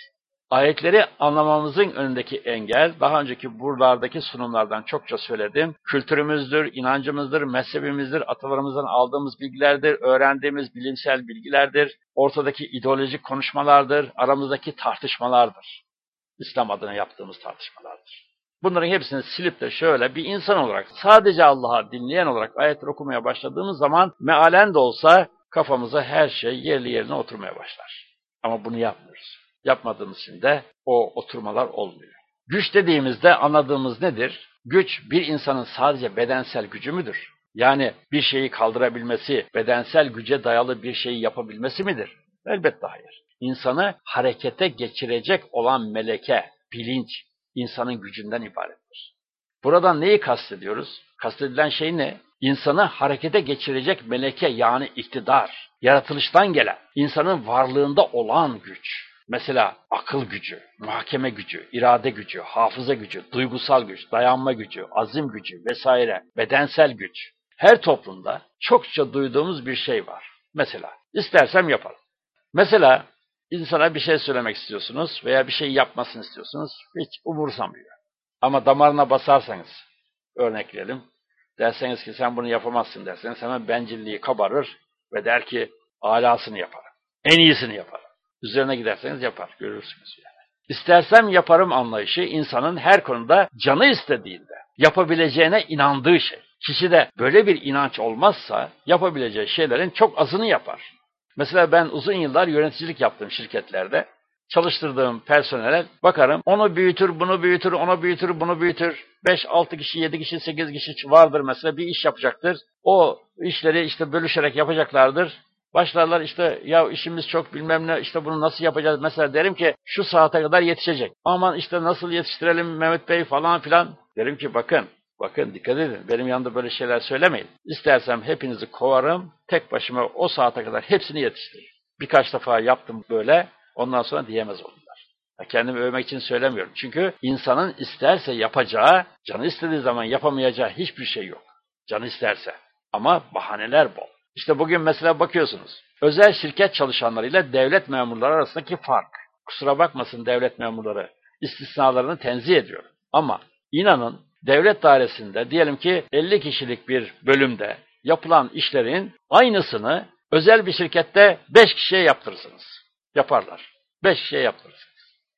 Ayetleri anlamamızın önündeki engel, daha önceki buralardaki sunumlardan çokça söyledim. Kültürümüzdür, inancımızdır, mezhebimizdir, atalarımızdan aldığımız bilgilerdir, öğrendiğimiz bilimsel bilgilerdir, ortadaki ideolojik konuşmalardır, aramızdaki tartışmalardır. İslam adına yaptığımız tartışmalardır. Bunların hepsini silip de şöyle bir insan olarak, sadece Allah'a dinleyen olarak ayetleri okumaya başladığımız zaman mealen de olsa kafamıza her şey yerli yerine oturmaya başlar. Ama bunu yapmıyoruz. Yapmadığımız için de o oturmalar olmuyor. Güç dediğimizde anladığımız nedir? Güç bir insanın sadece bedensel gücü müdür? Yani bir şeyi kaldırabilmesi, bedensel güce dayalı bir şeyi yapabilmesi midir? Elbette hayır. İnsanı harekete geçirecek olan meleke, bilinç, insanın gücünden ibarettir. Buradan neyi kastediyoruz? Kastedilen şey ne? İnsanı harekete geçirecek meleke yani iktidar, yaratılıştan gelen, insanın varlığında olan güç. Mesela akıl gücü, muhakeme gücü, irade gücü, hafıza gücü, duygusal güç, dayanma gücü, azim gücü vesaire, bedensel güç. Her toplumda çokça duyduğumuz bir şey var. Mesela istersem yaparım. Mesela insana bir şey söylemek istiyorsunuz veya bir şey yapmasını istiyorsunuz. Hiç umursamıyor. Ama damarına basarsanız, örnekleyelim, Derseniz ki sen bunu yapamazsın derseniz hemen bencilliği kabarır ve der ki alasını yaparım. En iyisini yaparım. Üzerine giderseniz yapar. Görürsünüz yani. İstersem yaparım anlayışı insanın her konuda canı istediğinde yapabileceğine inandığı şey. Kişi de böyle bir inanç olmazsa yapabileceği şeylerin çok azını yapar. Mesela ben uzun yıllar yöneticilik yaptım şirketlerde. Çalıştırdığım personele bakarım. Onu büyütür, bunu büyütür, onu büyütür, bunu büyütür. 5, 6 kişi, 7 kişi, 8 kişi vardır mesela bir iş yapacaktır. O işleri işte bölüşerek yapacaklardır. Başlarlar işte ya işimiz çok bilmem ne işte bunu nasıl yapacağız. Mesela derim ki şu saate kadar yetişecek. Aman işte nasıl yetiştirelim Mehmet Bey falan filan. Derim ki bakın bakın dikkat edin benim yanında böyle şeyler söylemeyin. İstersem hepinizi kovarım tek başıma o saate kadar hepsini yetiştiririm. Birkaç defa yaptım böyle ondan sonra diyemez oldular. Kendimi övmek için söylemiyorum. Çünkü insanın isterse yapacağı, canı istediği zaman yapamayacağı hiçbir şey yok. Canı isterse. Ama bahaneler bol. İşte bugün mesela bakıyorsunuz. Özel şirket çalışanlarıyla devlet memurları arasındaki fark. Kusura bakmasın devlet memurları. istisnalarını tenzih ediyorum. Ama inanın devlet dairesinde diyelim ki 50 kişilik bir bölümde yapılan işlerin aynısını özel bir şirkette 5 kişiye yaptırırsınız. Yaparlar. 5 kişiye yaptırırsınız.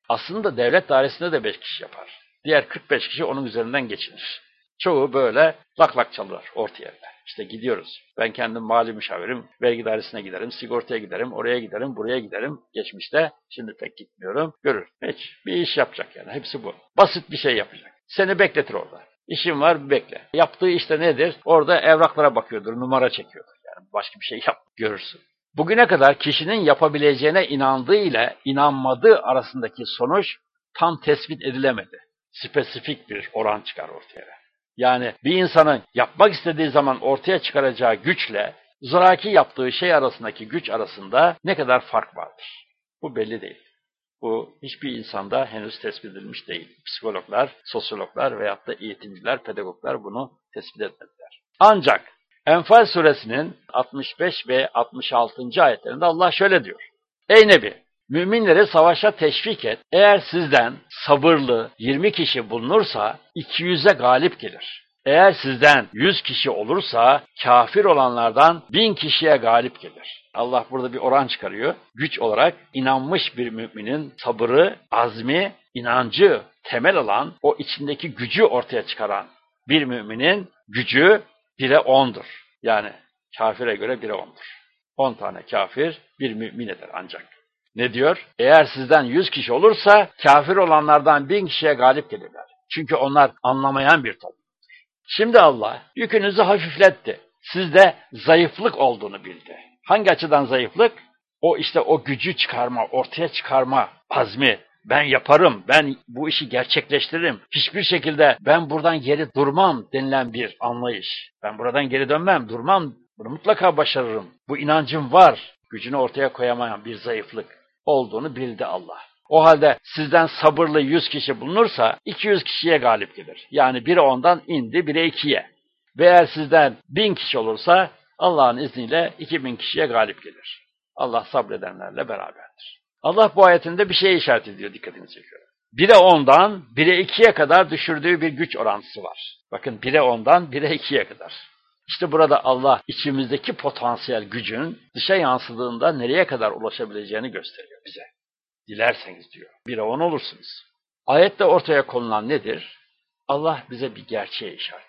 Aslında devlet dairesinde de 5 kişi yapar. Diğer 45 kişi onun üzerinden geçinir. Çoğu böyle lak lak çalırlar orta yerde. İşte gidiyoruz. Ben kendim mali müşavirim. Vergi dairesine giderim, sigortaya giderim, oraya giderim, buraya giderim. Geçmişte, şimdi pek gitmiyorum. Görür. Hiç. Bir iş yapacak yani. Hepsi bu. Basit bir şey yapacak. Seni bekletir orada. İşin var bekle. Yaptığı işte nedir? Orada evraklara bakıyordur, numara çekiyordur. Yani başka bir şey (laughs) yap, görürsün. Bugüne kadar kişinin yapabileceğine inandığı ile inanmadığı arasındaki sonuç tam tespit edilemedi. Spesifik bir oran çıkar ortaya. Yani bir insanın yapmak istediği zaman ortaya çıkaracağı güçle zoraki yaptığı şey arasındaki güç arasında ne kadar fark vardır? Bu belli değil. Bu hiçbir insanda henüz tespit edilmiş değil. Psikologlar, sosyologlar veyahut da eğitimciler, pedagoglar bunu tespit etmediler. Ancak Enfal suresinin 65 ve 66. ayetlerinde Allah şöyle diyor. Ey Nebi! Müminleri savaşa teşvik et. Eğer sizden sabırlı 20 kişi bulunursa 200'e galip gelir. Eğer sizden 100 kişi olursa kafir olanlardan 1000 kişiye galip gelir. Allah burada bir oran çıkarıyor. Güç olarak inanmış bir müminin sabırı, azmi, inancı temel alan, o içindeki gücü ortaya çıkaran bir müminin gücü 1'e 10'dur. Yani kafire göre 1'e 10'dur. 10 tane kafir bir mümin eder ancak. Ne diyor? Eğer sizden yüz kişi olursa kafir olanlardan bin kişiye galip gelirler. Çünkü onlar anlamayan bir toplumdur. Şimdi Allah yükünüzü hafifletti. Sizde zayıflık olduğunu bildi. Hangi açıdan zayıflık? O işte o gücü çıkarma, ortaya çıkarma azmi. Ben yaparım, ben bu işi gerçekleştiririm. Hiçbir şekilde ben buradan geri durmam denilen bir anlayış. Ben buradan geri dönmem, durmam. Bunu mutlaka başarırım. Bu inancım var. Gücünü ortaya koyamayan bir zayıflık olduğunu bildi Allah. O halde sizden sabırlı 100 kişi bulunursa 200 kişiye galip gelir. Yani biri ondan indi, biri ikiye. Ve eğer sizden 1000 kişi olursa Allah'ın izniyle 2000 kişiye galip gelir. Allah sabredenlerle beraberdir. Allah bu ayetinde bir şeye işaret ediyor, dikkatinizi çekiyor. Bire ondan, bire ikiye kadar düşürdüğü bir güç orantısı var. Bakın bire ondan, bire ikiye kadar. İşte burada Allah içimizdeki potansiyel gücün dışa yansıdığında nereye kadar ulaşabileceğini gösteriyor bize. Dilerseniz diyor. Bire on olursunuz. Ayette ortaya konulan nedir? Allah bize bir gerçeğe işaret.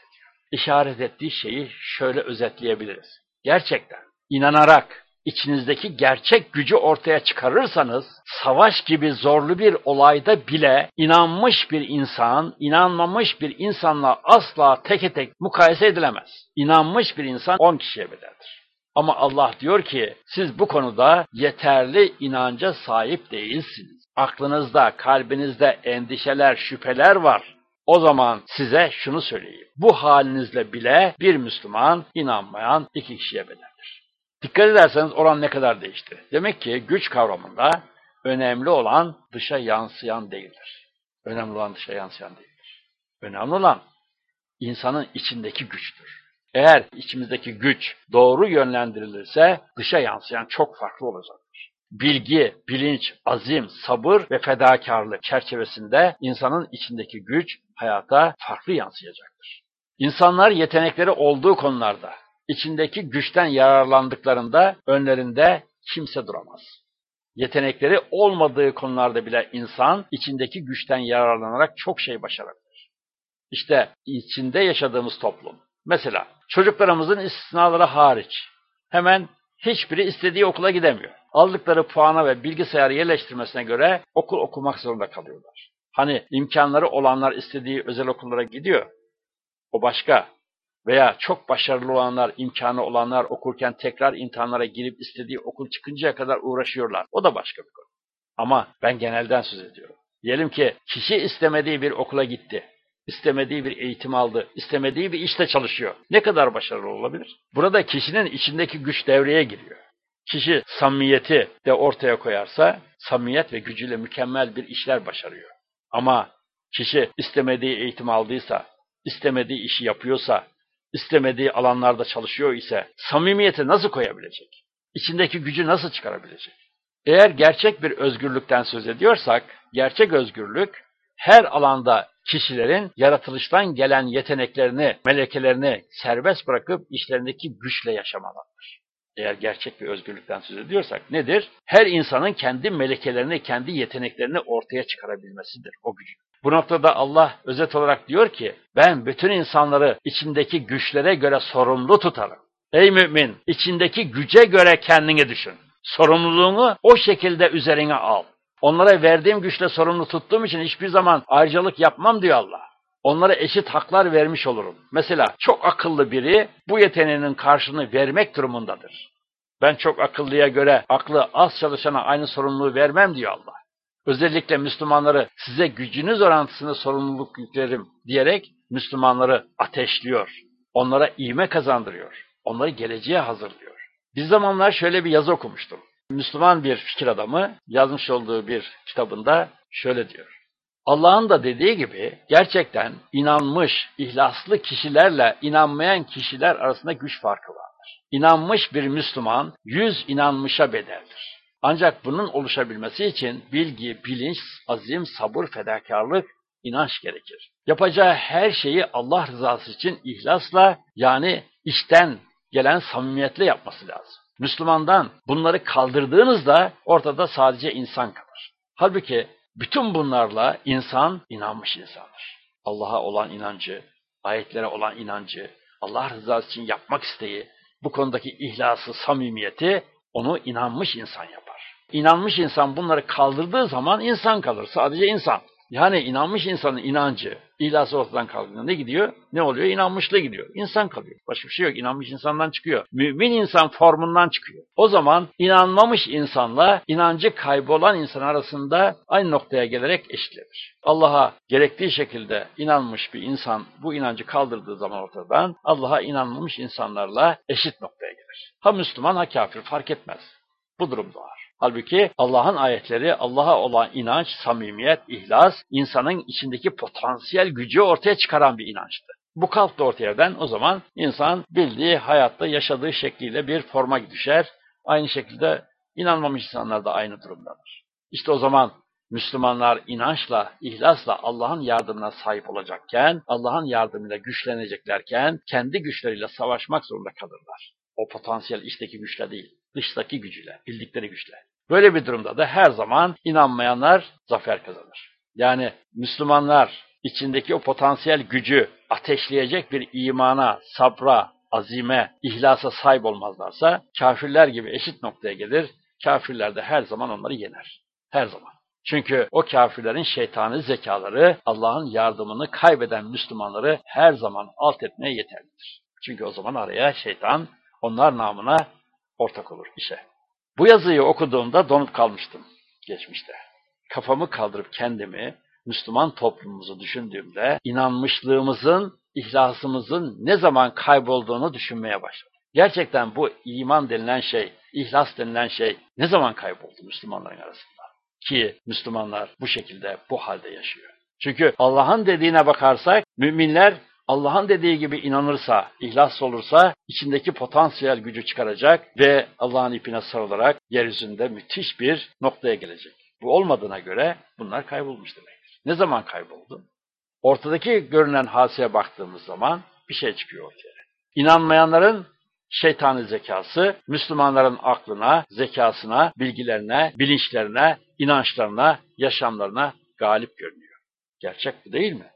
İşaret ettiği şeyi şöyle özetleyebiliriz. Gerçekten inanarak, içinizdeki gerçek gücü ortaya çıkarırsanız, savaş gibi zorlu bir olayda bile inanmış bir insan, inanmamış bir insanla asla teke tek mukayese edilemez. İnanmış bir insan on kişiye bedeldir. Ama Allah diyor ki, siz bu konuda yeterli inanca sahip değilsiniz. Aklınızda, kalbinizde endişeler, şüpheler var. O zaman size şunu söyleyeyim. Bu halinizle bile bir Müslüman inanmayan iki kişiye bedel. Dikkat ederseniz oran ne kadar değişti. Demek ki güç kavramında önemli olan dışa yansıyan değildir. Önemli olan dışa yansıyan değildir. Önemli olan insanın içindeki güçtür. Eğer içimizdeki güç doğru yönlendirilirse dışa yansıyan çok farklı olacaktır. Bilgi, bilinç, azim, sabır ve fedakarlık çerçevesinde insanın içindeki güç hayata farklı yansıyacaktır. İnsanlar yetenekleri olduğu konularda, içindeki güçten yararlandıklarında önlerinde kimse duramaz. Yetenekleri olmadığı konularda bile insan içindeki güçten yararlanarak çok şey başarabilir. İşte içinde yaşadığımız toplum. Mesela çocuklarımızın istisnaları hariç hemen hiçbiri istediği okula gidemiyor. Aldıkları puana ve bilgisayarı yerleştirmesine göre okul okumak zorunda kalıyorlar. Hani imkanları olanlar istediği özel okullara gidiyor. O başka. Veya çok başarılı olanlar, imkanı olanlar okurken tekrar imtihanlara girip istediği okul çıkıncaya kadar uğraşıyorlar. O da başka bir konu. Ama ben genelden söz ediyorum. Diyelim ki kişi istemediği bir okula gitti. İstemediği bir eğitim aldı, istemediği bir işte çalışıyor. Ne kadar başarılı olabilir? Burada kişinin içindeki güç devreye giriyor. Kişi samimiyeti de ortaya koyarsa, samimiyet ve gücüyle mükemmel bir işler başarıyor. Ama kişi istemediği eğitim aldıysa, istemediği işi yapıyorsa, istemediği alanlarda çalışıyor ise samimiyeti nasıl koyabilecek? İçindeki gücü nasıl çıkarabilecek? Eğer gerçek bir özgürlükten söz ediyorsak, gerçek özgürlük her alanda kişilerin yaratılıştan gelen yeteneklerini, melekelerini serbest bırakıp işlerindeki güçle yaşamalardır. Eğer gerçek bir özgürlükten söz ediyorsak nedir? Her insanın kendi melekelerini, kendi yeteneklerini ortaya çıkarabilmesidir o gücü. Bu noktada Allah özet olarak diyor ki, ben bütün insanları içindeki güçlere göre sorumlu tutarım. Ey mümin, içindeki güce göre kendini düşün. Sorumluluğunu o şekilde üzerine al. Onlara verdiğim güçle sorumlu tuttuğum için hiçbir zaman ayrıcalık yapmam diyor Allah. Onlara eşit haklar vermiş olurum. Mesela çok akıllı biri bu yeteneğinin karşılığını vermek durumundadır. Ben çok akıllıya göre aklı az çalışana aynı sorumluluğu vermem diyor Allah. Özellikle Müslümanları size gücünüz orantısında sorumluluk yüklerim diyerek Müslümanları ateşliyor. Onlara iğme kazandırıyor. Onları geleceğe hazırlıyor. Bir zamanlar şöyle bir yazı okumuştum. Müslüman bir fikir adamı yazmış olduğu bir kitabında şöyle diyor. Allah'ın da dediği gibi gerçekten inanmış, ihlaslı kişilerle inanmayan kişiler arasında güç farkı vardır. İnanmış bir Müslüman yüz inanmışa bedeldir. Ancak bunun oluşabilmesi için bilgi, bilinç, azim, sabır, fedakarlık, inanç gerekir. Yapacağı her şeyi Allah rızası için ihlasla yani işten gelen samimiyetle yapması lazım. Müslümandan bunları kaldırdığınızda ortada sadece insan kalır. Halbuki bütün bunlarla insan inanmış insandır. Allah'a olan inancı, ayetlere olan inancı, Allah rızası için yapmak isteği, bu konudaki ihlası, samimiyeti onu inanmış insan yapar. İnanmış insan bunları kaldırdığı zaman insan kalır. Sadece insan. Yani inanmış insanın inancı, İhlası ortadan kalktığında ne gidiyor? Ne oluyor? İnanmışlığı gidiyor. İnsan kalıyor. Başka bir şey yok. İnanmış insandan çıkıyor. Mümin insan formundan çıkıyor. O zaman inanmamış insanla inancı kaybolan insan arasında aynı noktaya gelerek eşitlenir. Allah'a gerektiği şekilde inanmış bir insan bu inancı kaldırdığı zaman ortadan Allah'a inanmamış insanlarla eşit noktaya gelir. Ha Müslüman ha kafir fark etmez. Bu durum doğar. Halbuki Allah'ın ayetleri Allah'a olan inanç, samimiyet, ihlas, insanın içindeki potansiyel gücü ortaya çıkaran bir inançtı. Bu kalktı ortayadan o zaman insan bildiği hayatta yaşadığı şekliyle bir forma düşer. Aynı şekilde inanmamış insanlar da aynı durumdadır. İşte o zaman Müslümanlar inançla, ihlasla Allah'ın yardımına sahip olacakken, Allah'ın yardımıyla güçleneceklerken, kendi güçleriyle savaşmak zorunda kalırlar. O potansiyel içteki güçle değil, dıştaki gücüyle, bildikleri güçle. Böyle bir durumda da her zaman inanmayanlar zafer kazanır. Yani Müslümanlar içindeki o potansiyel gücü ateşleyecek bir imana, sabra, azime, ihlasa sahip olmazlarsa kafirler gibi eşit noktaya gelir. Kafirler de her zaman onları yener. Her zaman. Çünkü o kafirlerin şeytani zekaları Allah'ın yardımını kaybeden Müslümanları her zaman alt etmeye yeterlidir. Çünkü o zaman araya şeytan onlar namına ortak olur işe. Bu yazıyı okuduğumda donup kalmıştım geçmişte. Kafamı kaldırıp kendimi Müslüman toplumumuzu düşündüğümde inanmışlığımızın, ihlasımızın ne zaman kaybolduğunu düşünmeye başladım. Gerçekten bu iman denilen şey, ihlas denilen şey ne zaman kayboldu Müslümanların arasında? Ki Müslümanlar bu şekilde, bu halde yaşıyor. Çünkü Allah'ın dediğine bakarsak müminler Allah'ın dediği gibi inanırsa, ihlas olursa içindeki potansiyel gücü çıkaracak ve Allah'ın ipine sarılarak yeryüzünde müthiş bir noktaya gelecek. Bu olmadığına göre bunlar kaybolmuş demektir. Ne zaman kayboldu? Ortadaki görünen hadiseye baktığımız zaman bir şey çıkıyor ortaya. İnanmayanların şeytani zekası, Müslümanların aklına, zekasına, bilgilerine, bilinçlerine, inançlarına, yaşamlarına galip görünüyor. Gerçek bu değil mi?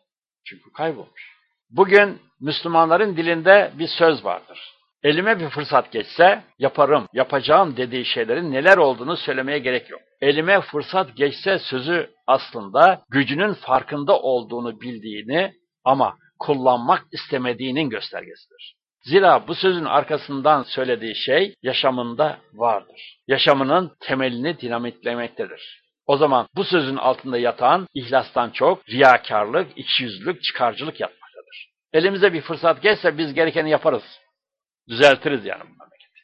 Çünkü kaybolmuş. Bugün Müslümanların dilinde bir söz vardır. Elime bir fırsat geçse yaparım, yapacağım dediği şeylerin neler olduğunu söylemeye gerek yok. Elime fırsat geçse sözü aslında gücünün farkında olduğunu bildiğini ama kullanmak istemediğinin göstergesidir. Zira bu sözün arkasından söylediği şey yaşamında vardır. Yaşamının temelini dinamitlemektedir. O zaman bu sözün altında yatan ihlastan çok riyakarlık, ikiyüzlülük, çıkarcılık yapmaktadır. Elimize bir fırsat geçse biz gerekeni yaparız. Düzeltiriz yani bu memleketi.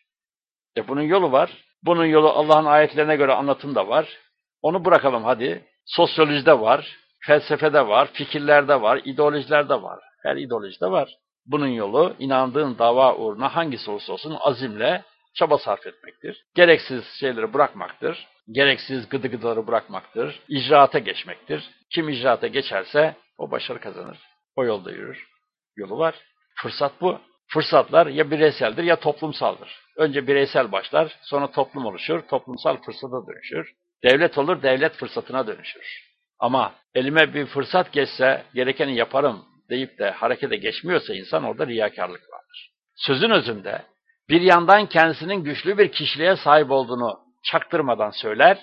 E bunun yolu var. Bunun yolu Allah'ın ayetlerine göre anlatım da var. Onu bırakalım hadi. Sosyolojide var, felsefede var, fikirlerde var, ideolojilerde var. Her ideolojide var. Bunun yolu inandığın dava uğruna hangisi olursa olsun azimle çaba sarf etmektir. Gereksiz şeyleri bırakmaktır. Gereksiz gıdı gıdıları bırakmaktır. İcraata geçmektir. Kim icraata geçerse o başarı kazanır. O yolda yürür. Yolu var. Fırsat bu. Fırsatlar ya bireyseldir ya toplumsaldır. Önce bireysel başlar, sonra toplum oluşur, toplumsal fırsata dönüşür. Devlet olur, devlet fırsatına dönüşür. Ama elime bir fırsat geçse gerekeni yaparım deyip de harekete geçmiyorsa insan orada riyakarlık vardır. Sözün özünde bir yandan kendisinin güçlü bir kişiliğe sahip olduğunu çaktırmadan söyler,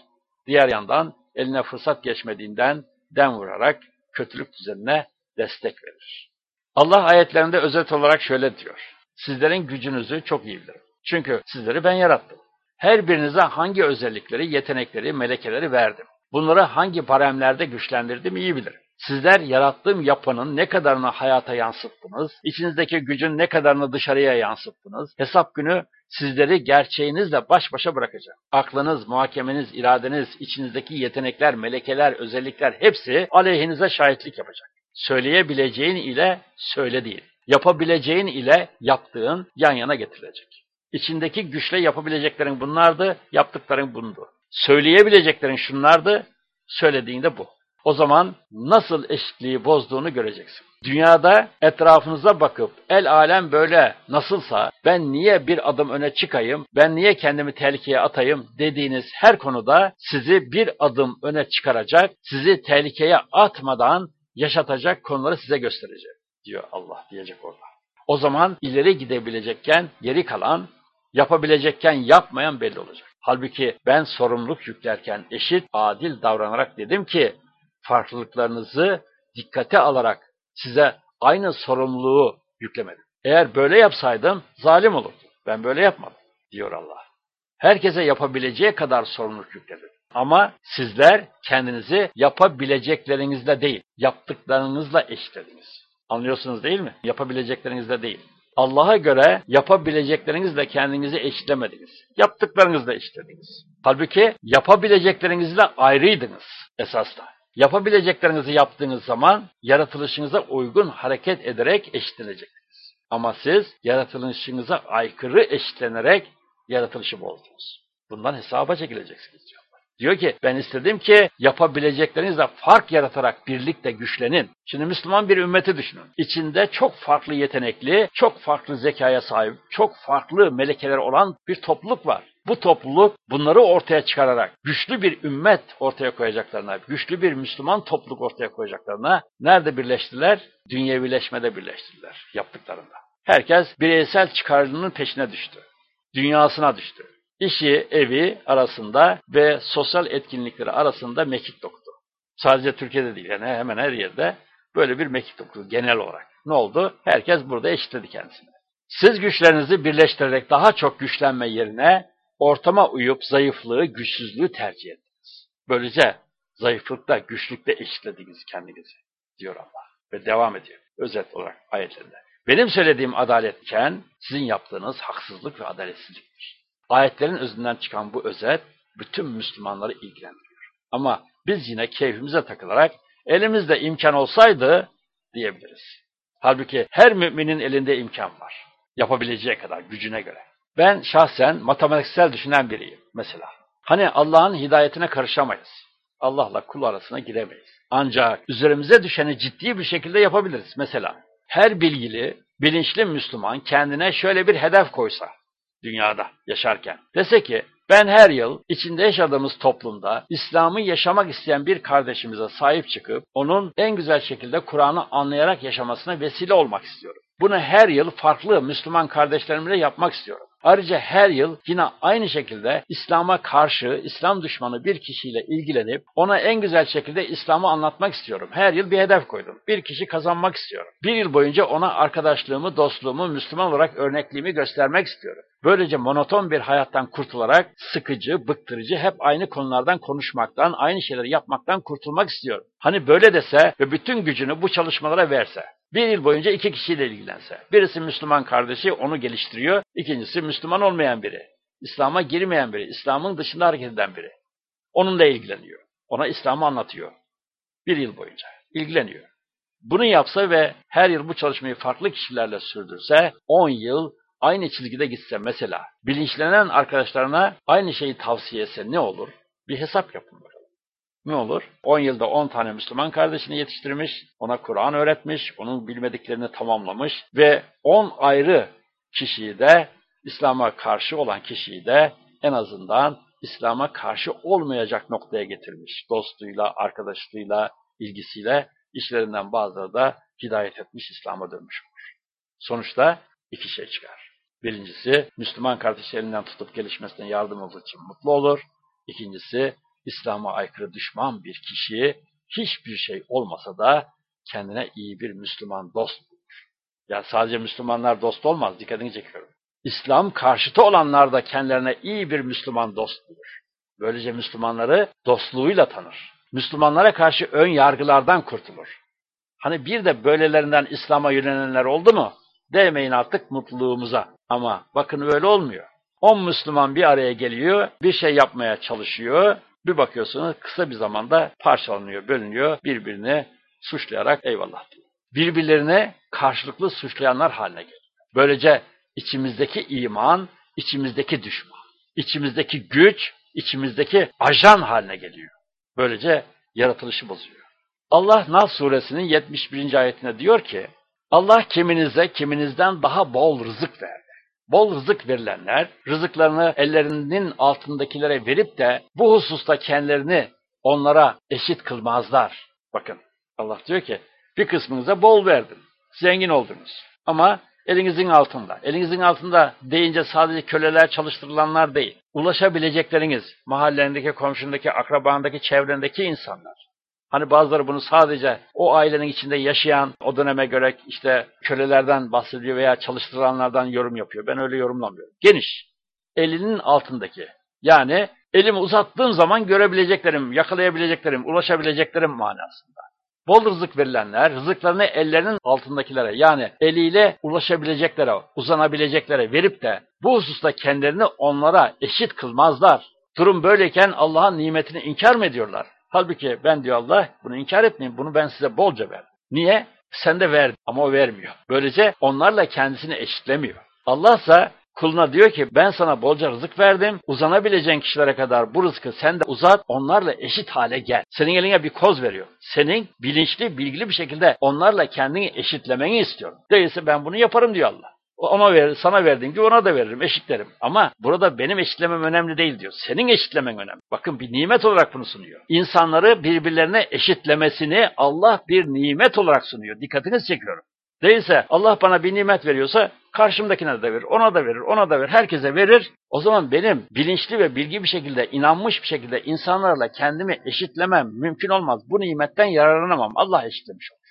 diğer yandan eline fırsat geçmediğinden dem vurarak kötülük düzenine destek verir. Allah ayetlerinde özet olarak şöyle diyor. Sizlerin gücünüzü çok iyi bilirim. Çünkü sizleri ben yarattım. Her birinize hangi özellikleri, yetenekleri, melekeleri verdim. Bunları hangi baremlerde güçlendirdim iyi bilirim. Sizler yarattığım yapının ne kadarını hayata yansıttınız, içinizdeki gücün ne kadarını dışarıya yansıttınız, hesap günü sizleri gerçeğinizle baş başa bırakacağım. Aklınız, muhakemeniz, iradeniz, içinizdeki yetenekler, melekeler, özellikler hepsi aleyhinize şahitlik yapacak. Söyleyebileceğin ile söylediğin, yapabileceğin ile yaptığın yan yana getirilecek. İçindeki güçle yapabileceklerin bunlardı, yaptıkların bundu. Söyleyebileceklerin şunlardı, söylediğin de bu. O zaman nasıl eşitliği bozduğunu göreceksin. Dünyada etrafınıza bakıp el alem böyle nasılsa ben niye bir adım öne çıkayım, ben niye kendimi tehlikeye atayım dediğiniz her konuda sizi bir adım öne çıkaracak, sizi tehlikeye atmadan yaşatacak konuları size gösterecek diyor Allah diyecek orada. O zaman ileri gidebilecekken geri kalan, yapabilecekken yapmayan belli olacak. Halbuki ben sorumluluk yüklerken eşit, adil davranarak dedim ki farklılıklarınızı dikkate alarak size aynı sorumluluğu yüklemedim. Eğer böyle yapsaydım zalim olurdu. Ben böyle yapmadım diyor Allah. Herkese yapabileceği kadar sorumluluk yükledim. Ama sizler kendinizi yapabileceklerinizle değil, yaptıklarınızla eşitlediniz. Anlıyorsunuz değil mi? Yapabileceklerinizle değil. Allah'a göre yapabileceklerinizle kendinizi eşitlemediniz. Yaptıklarınızla eşitlediniz. Halbuki yapabileceklerinizle ayrıydınız esasda. Yapabileceklerinizi yaptığınız zaman yaratılışınıza uygun hareket ederek eşitleneceksiniz. Ama siz yaratılışınıza aykırı eşitlenerek yaratılışı bozdunuz. Bundan hesaba çekileceksiniz diyor. Diyor ki ben istedim ki yapabileceklerinizle fark yaratarak birlikte güçlenin. Şimdi Müslüman bir ümmeti düşünün. İçinde çok farklı yetenekli, çok farklı zekaya sahip, çok farklı melekeler olan bir topluluk var. Bu topluluk bunları ortaya çıkararak güçlü bir ümmet ortaya koyacaklarına, güçlü bir Müslüman topluluk ortaya koyacaklarına nerede birleştiler? Dünyevileşmede birleştiler yaptıklarında. Herkes bireysel çıkarının peşine düştü. Dünyasına düştü işi, evi arasında ve sosyal etkinlikleri arasında mekik doktu. Sadece Türkiye'de değil, yani hemen her yerde böyle bir mekik doktu genel olarak. Ne oldu? Herkes burada eşitledi kendisini. Siz güçlerinizi birleştirerek daha çok güçlenme yerine ortama uyup zayıflığı, güçsüzlüğü tercih ettiniz. Böylece zayıflıkta, güçlükte eşitlediniz kendinizi diyor Allah. Ve devam ediyor özet olarak ayetlerinde. Benim söylediğim adaletken sizin yaptığınız haksızlık ve adaletsizliktir. Ayetlerin özünden çıkan bu özet bütün Müslümanları ilgilendiriyor. Ama biz yine keyfimize takılarak elimizde imkan olsaydı diyebiliriz. Halbuki her müminin elinde imkan var. Yapabileceği kadar gücüne göre. Ben şahsen matematiksel düşünen biriyim mesela. Hani Allah'ın hidayetine karışamayız. Allah'la kul arasına giremeyiz. Ancak üzerimize düşeni ciddi bir şekilde yapabiliriz. Mesela her bilgili, bilinçli Müslüman kendine şöyle bir hedef koysa dünyada yaşarken. Dese ki ben her yıl içinde yaşadığımız toplumda İslam'ı yaşamak isteyen bir kardeşimize sahip çıkıp onun en güzel şekilde Kur'an'ı anlayarak yaşamasına vesile olmak istiyorum. Bunu her yıl farklı Müslüman kardeşlerimle yapmak istiyorum. Ayrıca her yıl yine aynı şekilde İslam'a karşı, İslam düşmanı bir kişiyle ilgilenip ona en güzel şekilde İslam'ı anlatmak istiyorum. Her yıl bir hedef koydum. Bir kişi kazanmak istiyorum. Bir yıl boyunca ona arkadaşlığımı, dostluğumu, Müslüman olarak örnekliğimi göstermek istiyorum. Böylece monoton bir hayattan kurtularak sıkıcı, bıktırıcı, hep aynı konulardan konuşmaktan, aynı şeyleri yapmaktan kurtulmak istiyorum. Hani böyle dese ve bütün gücünü bu çalışmalara verse. Bir yıl boyunca iki kişiyle ilgilense. Birisi Müslüman kardeşi onu geliştiriyor. İkincisi Müslüman olmayan biri. İslam'a girmeyen biri. İslam'ın dışında hareket eden biri. Onunla ilgileniyor. Ona İslam'ı anlatıyor. Bir yıl boyunca ilgileniyor. Bunu yapsa ve her yıl bu çalışmayı farklı kişilerle sürdürse 10 yıl aynı çizgide gitse mesela bilinçlenen arkadaşlarına aynı şeyi tavsiye etse ne olur? Bir hesap yapın bakalım ne olur? 10 yılda 10 tane Müslüman kardeşini yetiştirmiş, ona Kur'an öğretmiş, onun bilmediklerini tamamlamış ve 10 ayrı kişiyi de İslam'a karşı olan kişiyi de en azından İslam'a karşı olmayacak noktaya getirmiş. Dostluğuyla, arkadaşlığıyla, ilgisiyle işlerinden bazıları da hidayet etmiş, İslam'a dönmüş olur. Sonuçta iki şey çıkar. Birincisi, Müslüman kardeşi elinden tutup gelişmesine yardım olduğu için mutlu olur. İkincisi, İslam'a aykırı düşman bir kişi hiçbir şey olmasa da kendine iyi bir Müslüman dost bulur. Yani sadece Müslümanlar dost olmaz, dikkatini çekiyorum. İslam karşıtı olanlar da kendilerine iyi bir Müslüman dost bulur. Böylece Müslümanları dostluğuyla tanır. Müslümanlara karşı ön yargılardan kurtulur. Hani bir de böylelerinden İslam'a yönelenler oldu mu? Değmeyin artık mutluluğumuza. Ama bakın öyle olmuyor. On Müslüman bir araya geliyor, bir şey yapmaya çalışıyor. Bir bakıyorsunuz kısa bir zamanda parçalanıyor, bölünüyor, birbirini suçlayarak eyvallah diyor. Birbirlerine karşılıklı suçlayanlar haline geliyor. Böylece içimizdeki iman, içimizdeki düşman, içimizdeki güç, içimizdeki ajan haline geliyor. Böylece yaratılışı bozuyor. Allah Nas suresinin 71. ayetinde diyor ki, Allah kiminize kiminizden daha bol rızık verdi. Bol rızık verilenler, rızıklarını ellerinin altındakilere verip de bu hususta kendilerini onlara eşit kılmazlar. Bakın Allah diyor ki, bir kısmınıza bol verdim, zengin oldunuz. Ama elinizin altında. Elinizin altında deyince sadece köleler çalıştırılanlar değil. Ulaşabilecekleriniz, mahallerindeki, komşundaki, akrabandaki, çevrendeki insanlar. Hani bazıları bunu sadece o ailenin içinde yaşayan, o döneme göre işte kölelerden bahsediyor veya çalıştırılanlardan yorum yapıyor. Ben öyle yorumlamıyorum. Geniş, elinin altındaki. Yani elimi uzattığım zaman görebileceklerim, yakalayabileceklerim, ulaşabileceklerim manasında. Bol rızık verilenler, rızıklarını ellerinin altındakilere yani eliyle ulaşabileceklere, uzanabileceklere verip de bu hususta kendilerini onlara eşit kılmazlar. Durum böyleyken Allah'ın nimetini inkar mı ediyorlar? Halbuki ben diyor Allah bunu inkar etmeyin bunu ben size bolca verdim. Niye? Sen de ver ama o vermiyor. Böylece onlarla kendisini eşitlemiyor. Allah ise kuluna diyor ki ben sana bolca rızık verdim. Uzanabileceğin kişilere kadar bu rızkı sen de uzat. Onlarla eşit hale gel. Senin eline bir koz veriyor. Senin bilinçli, bilgili bir şekilde onlarla kendini eşitlemeni istiyorum. Değilse ben bunu yaparım diyor Allah. Ona verir, sana verdiğim gibi ona da veririm, eşitlerim. Ama burada benim eşitlemem önemli değil diyor. Senin eşitlemen önemli. Bakın bir nimet olarak bunu sunuyor. İnsanları birbirlerine eşitlemesini Allah bir nimet olarak sunuyor. Dikkatinizi çekiyorum. Değilse Allah bana bir nimet veriyorsa karşımdakine de verir, ona da verir, ona da verir, herkese verir. O zaman benim bilinçli ve bilgi bir şekilde, inanmış bir şekilde insanlarla kendimi eşitlemem mümkün olmaz. Bu nimetten yararlanamam. Allah eşitlemiş olur.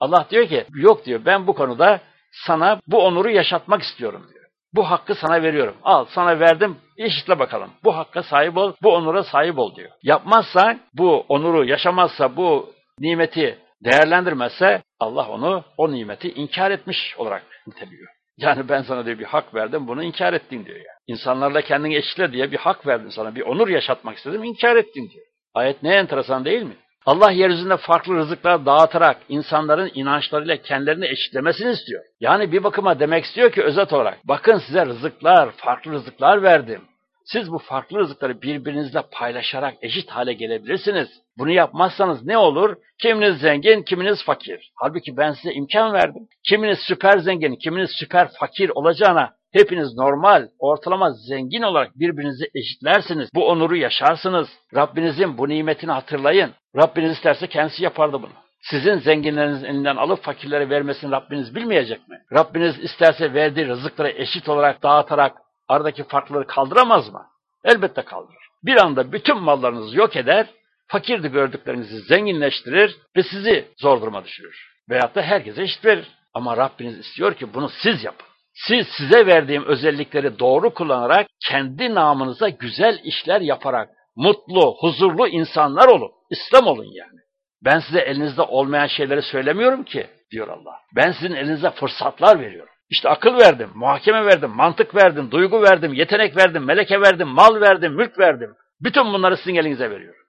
Allah diyor ki yok diyor ben bu konuda sana bu onuru yaşatmak istiyorum diyor. Bu hakkı sana veriyorum. Al sana verdim eşitle bakalım. Bu hakka sahip ol, bu onura sahip ol diyor. Yapmazsa bu onuru yaşamazsa bu nimeti değerlendirmezse Allah onu o nimeti inkar etmiş olarak niteliyor. Yani ben sana diyor bir hak verdim bunu inkar ettin diyor yani. İnsanlarla kendini eşitle diye bir hak verdim sana bir onur yaşatmak istedim inkar ettin diyor. Ayet ne enteresan değil mi? Allah yeryüzünde farklı rızıklar dağıtarak insanların inançlarıyla kendilerini eşitlemesini istiyor. Yani bir bakıma demek istiyor ki özet olarak bakın size rızıklar, farklı rızıklar verdim. Siz bu farklı rızıkları birbirinizle paylaşarak eşit hale gelebilirsiniz. Bunu yapmazsanız ne olur? Kiminiz zengin, kiminiz fakir. Halbuki ben size imkan verdim. Kiminiz süper zengin, kiminiz süper fakir olacağına hepiniz normal, ortalama zengin olarak birbirinizi eşitlersiniz. Bu onuru yaşarsınız. Rabbinizin bu nimetini hatırlayın. Rabbiniz isterse kendisi yapardı bunu. Sizin zenginlerinizin elinden alıp fakirlere vermesini Rabbiniz bilmeyecek mi? Rabbiniz isterse verdiği rızıkları eşit olarak dağıtarak aradaki farkları kaldıramaz mı? Elbette kaldırır. Bir anda bütün mallarınızı yok eder, fakirdi gördüklerinizi zenginleştirir ve sizi zor duruma düşürür. Veyahut da herkese eşit verir. Ama Rabbiniz istiyor ki bunu siz yapın. Siz size verdiğim özellikleri doğru kullanarak kendi namınıza güzel işler yaparak mutlu, huzurlu insanlar olun. İslam olun yani. Ben size elinizde olmayan şeyleri söylemiyorum ki diyor Allah. Ben sizin elinize fırsatlar veriyorum. İşte akıl verdim, muhakeme verdim, mantık verdim, duygu verdim, yetenek verdim, meleke verdim, mal verdim, mülk verdim. Bütün bunları sizin elinize veriyorum.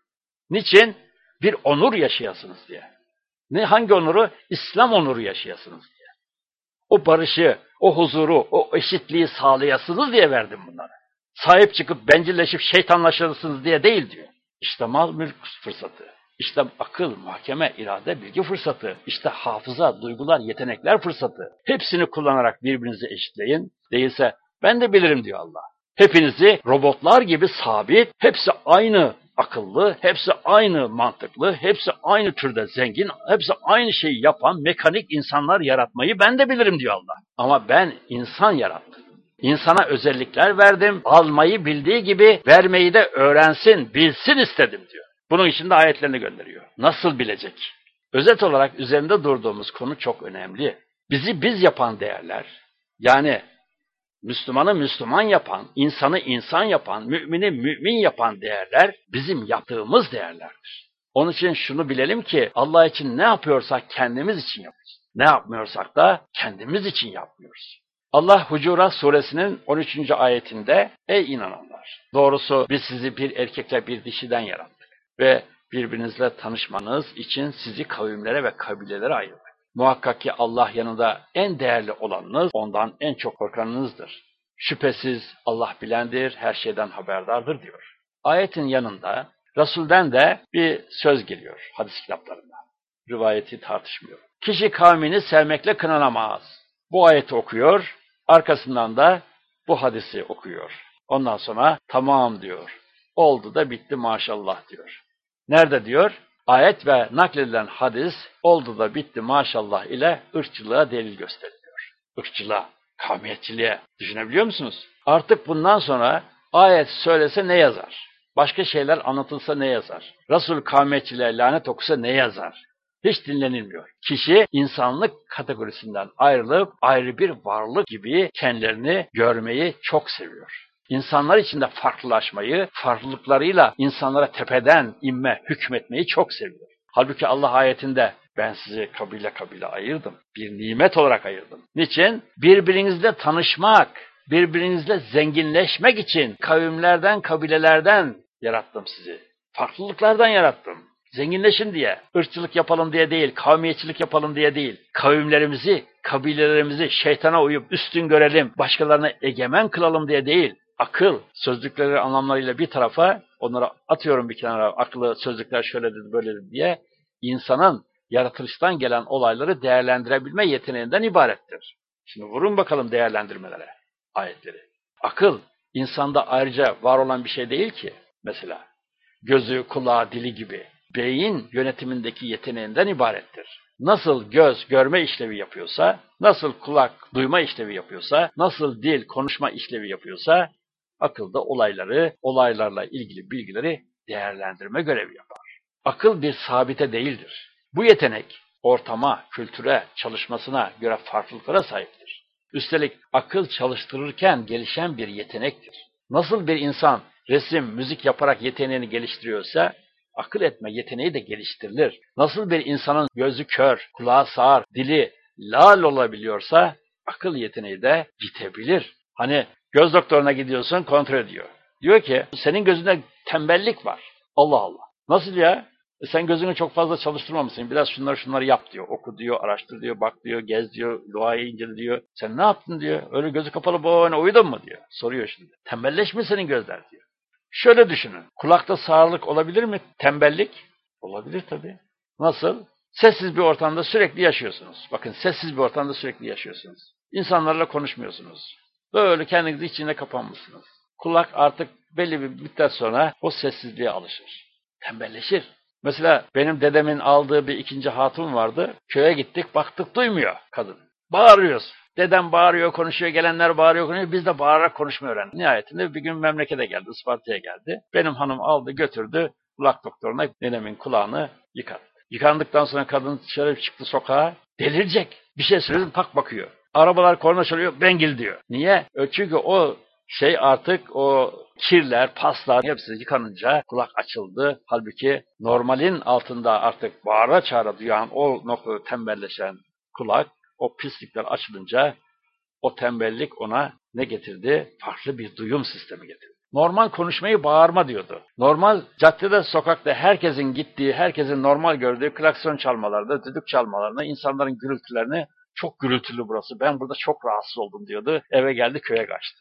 Niçin? Bir onur yaşayasınız diye. Ne hangi onuru? İslam onuru yaşayasınız diye. O barışı, o huzuru, o eşitliği sağlayasınız diye verdim bunları. Sahip çıkıp bencilleşip şeytanlaşırsınız diye değil diyor. İşte mal mülk fırsatı. İşte akıl, mahkeme, irade, bilgi fırsatı. İşte hafıza, duygular, yetenekler fırsatı. Hepsini kullanarak birbirinizi eşitleyin. Değilse ben de bilirim diyor Allah. Hepinizi robotlar gibi sabit, hepsi aynı akıllı, hepsi aynı mantıklı, hepsi aynı türde zengin, hepsi aynı şeyi yapan mekanik insanlar yaratmayı ben de bilirim diyor Allah. Ama ben insan yarattım. İnsana özellikler verdim, almayı bildiği gibi vermeyi de öğrensin, bilsin istedim diyor. Bunun için de ayetlerini gönderiyor. Nasıl bilecek? Özet olarak üzerinde durduğumuz konu çok önemli. Bizi biz yapan değerler, yani Müslümanı Müslüman yapan, insanı insan yapan, mümini mümin yapan değerler bizim yaptığımız değerlerdir. Onun için şunu bilelim ki Allah için ne yapıyorsak kendimiz için yapıyoruz. Ne yapmıyorsak da kendimiz için yapmıyoruz. Allah Hucurat suresinin 13. ayetinde Ey inananlar! Doğrusu biz sizi bir erkekle bir dişiden yarattık ve birbirinizle tanışmanız için sizi kavimlere ve kabilelere ayırdık. Muhakkak ki Allah yanında en değerli olanınız, ondan en çok korkanınızdır. Şüphesiz Allah bilendir, her şeyden haberdardır diyor. Ayetin yanında Resul'den de bir söz geliyor hadis kitaplarında. Rivayeti tartışmıyor. Kişi kavmini sevmekle kınanamaz. Bu ayeti okuyor, arkasından da bu hadisi okuyor. Ondan sonra tamam diyor. Oldu da bitti maşallah diyor. Nerede diyor? Ayet ve nakledilen hadis oldu da bitti maşallah ile ırkçılığa delil gösteriliyor. Irkçılığa, kavmiyetçiliğe. Düşünebiliyor musunuz? Artık bundan sonra ayet söylese ne yazar? Başka şeyler anlatılsa ne yazar? Resul kavmiyetçiliğe lanet okusa ne yazar? Hiç dinlenilmiyor. Kişi insanlık kategorisinden ayrılıp ayrı bir varlık gibi kendilerini görmeyi çok seviyor. İnsanlar içinde farklılaşmayı, farklılıklarıyla insanlara tepeden inme, hükmetmeyi çok seviyor. Halbuki Allah ayetinde ben sizi kabile kabile ayırdım. Bir nimet olarak ayırdım. Niçin? Birbirinizle tanışmak, birbirinizle zenginleşmek için kavimlerden, kabilelerden yarattım sizi. Farklılıklardan yarattım. Zenginleşin diye, ırkçılık yapalım diye değil, kavmiyetçilik yapalım diye değil. Kavimlerimizi, kabilelerimizi şeytana uyup üstün görelim, başkalarına egemen kılalım diye değil akıl sözlükleri anlamlarıyla bir tarafa onları atıyorum bir kenara akıllı sözlükler şöyle dedi böyle dedi diye insanın yaratılıştan gelen olayları değerlendirebilme yeteneğinden ibarettir. Şimdi vurun bakalım değerlendirmelere ayetleri. Akıl insanda ayrıca var olan bir şey değil ki mesela gözü, kulağı, dili gibi beyin yönetimindeki yeteneğinden ibarettir. Nasıl göz görme işlevi yapıyorsa, nasıl kulak duyma işlevi yapıyorsa, nasıl dil konuşma işlevi yapıyorsa, akılda olayları, olaylarla ilgili bilgileri değerlendirme görevi yapar. Akıl bir sabite değildir. Bu yetenek ortama, kültüre, çalışmasına göre farklılıklara sahiptir. Üstelik akıl çalıştırırken gelişen bir yetenektir. Nasıl bir insan resim, müzik yaparak yeteneğini geliştiriyorsa, akıl etme yeteneği de geliştirilir. Nasıl bir insanın gözü kör, kulağı sağır, dili lal olabiliyorsa, akıl yeteneği de bitebilir. Hani Göz doktoruna gidiyorsun kontrol ediyor. Diyor ki senin gözünde tembellik var. Allah Allah. Nasıl ya? E sen gözünü çok fazla çalıştırmamışsın. Biraz şunları şunları yap diyor. Oku diyor, araştır diyor, bak diyor, gez diyor, duayı incele diyor. Sen ne yaptın diyor. Öyle gözü kapalı boğana uyudun mu diyor. Soruyor şimdi. Tembelleş mi senin gözler diyor. Şöyle düşünün. Kulakta sağırlık olabilir mi? Tembellik? Olabilir tabii. Nasıl? Sessiz bir ortamda sürekli yaşıyorsunuz. Bakın sessiz bir ortamda sürekli yaşıyorsunuz. İnsanlarla konuşmuyorsunuz. Böyle kendinizi içine kapanmışsınız. Kulak artık belli bir müddet sonra o sessizliğe alışır. Tembelleşir. Mesela benim dedemin aldığı bir ikinci hatun vardı. Köye gittik baktık duymuyor kadın. Bağırıyoruz. Dedem bağırıyor, konuşuyor, gelenler bağırıyor, konuşuyor. Biz de bağırarak konuşmayı öğrendik. Nihayetinde bir gün memlekete geldi, Isparta'ya geldi. Benim hanım aldı götürdü kulak doktoruna dedemin kulağını yıkadı. Yıkandıktan sonra kadın dışarı çıktı sokağa. Delirecek. Bir şey söyledim tak bakıyor. Arabalar korna çalıyor, bengil diyor. Niye? E Çünkü o şey artık o kirler, paslar hepsi yıkanınca kulak açıldı. Halbuki normalin altında artık bağıra çağıra duyan o noktada tembelleşen kulak o pislikler açılınca o tembellik ona ne getirdi? Farklı bir duyum sistemi getirdi. Normal konuşmayı bağırma diyordu. Normal caddede, sokakta herkesin gittiği, herkesin normal gördüğü klakson çalmalarda, düdük çalmalarında insanların gürültülerini çok gürültülü burası. Ben burada çok rahatsız oldum diyordu. Eve geldi köye kaçtı.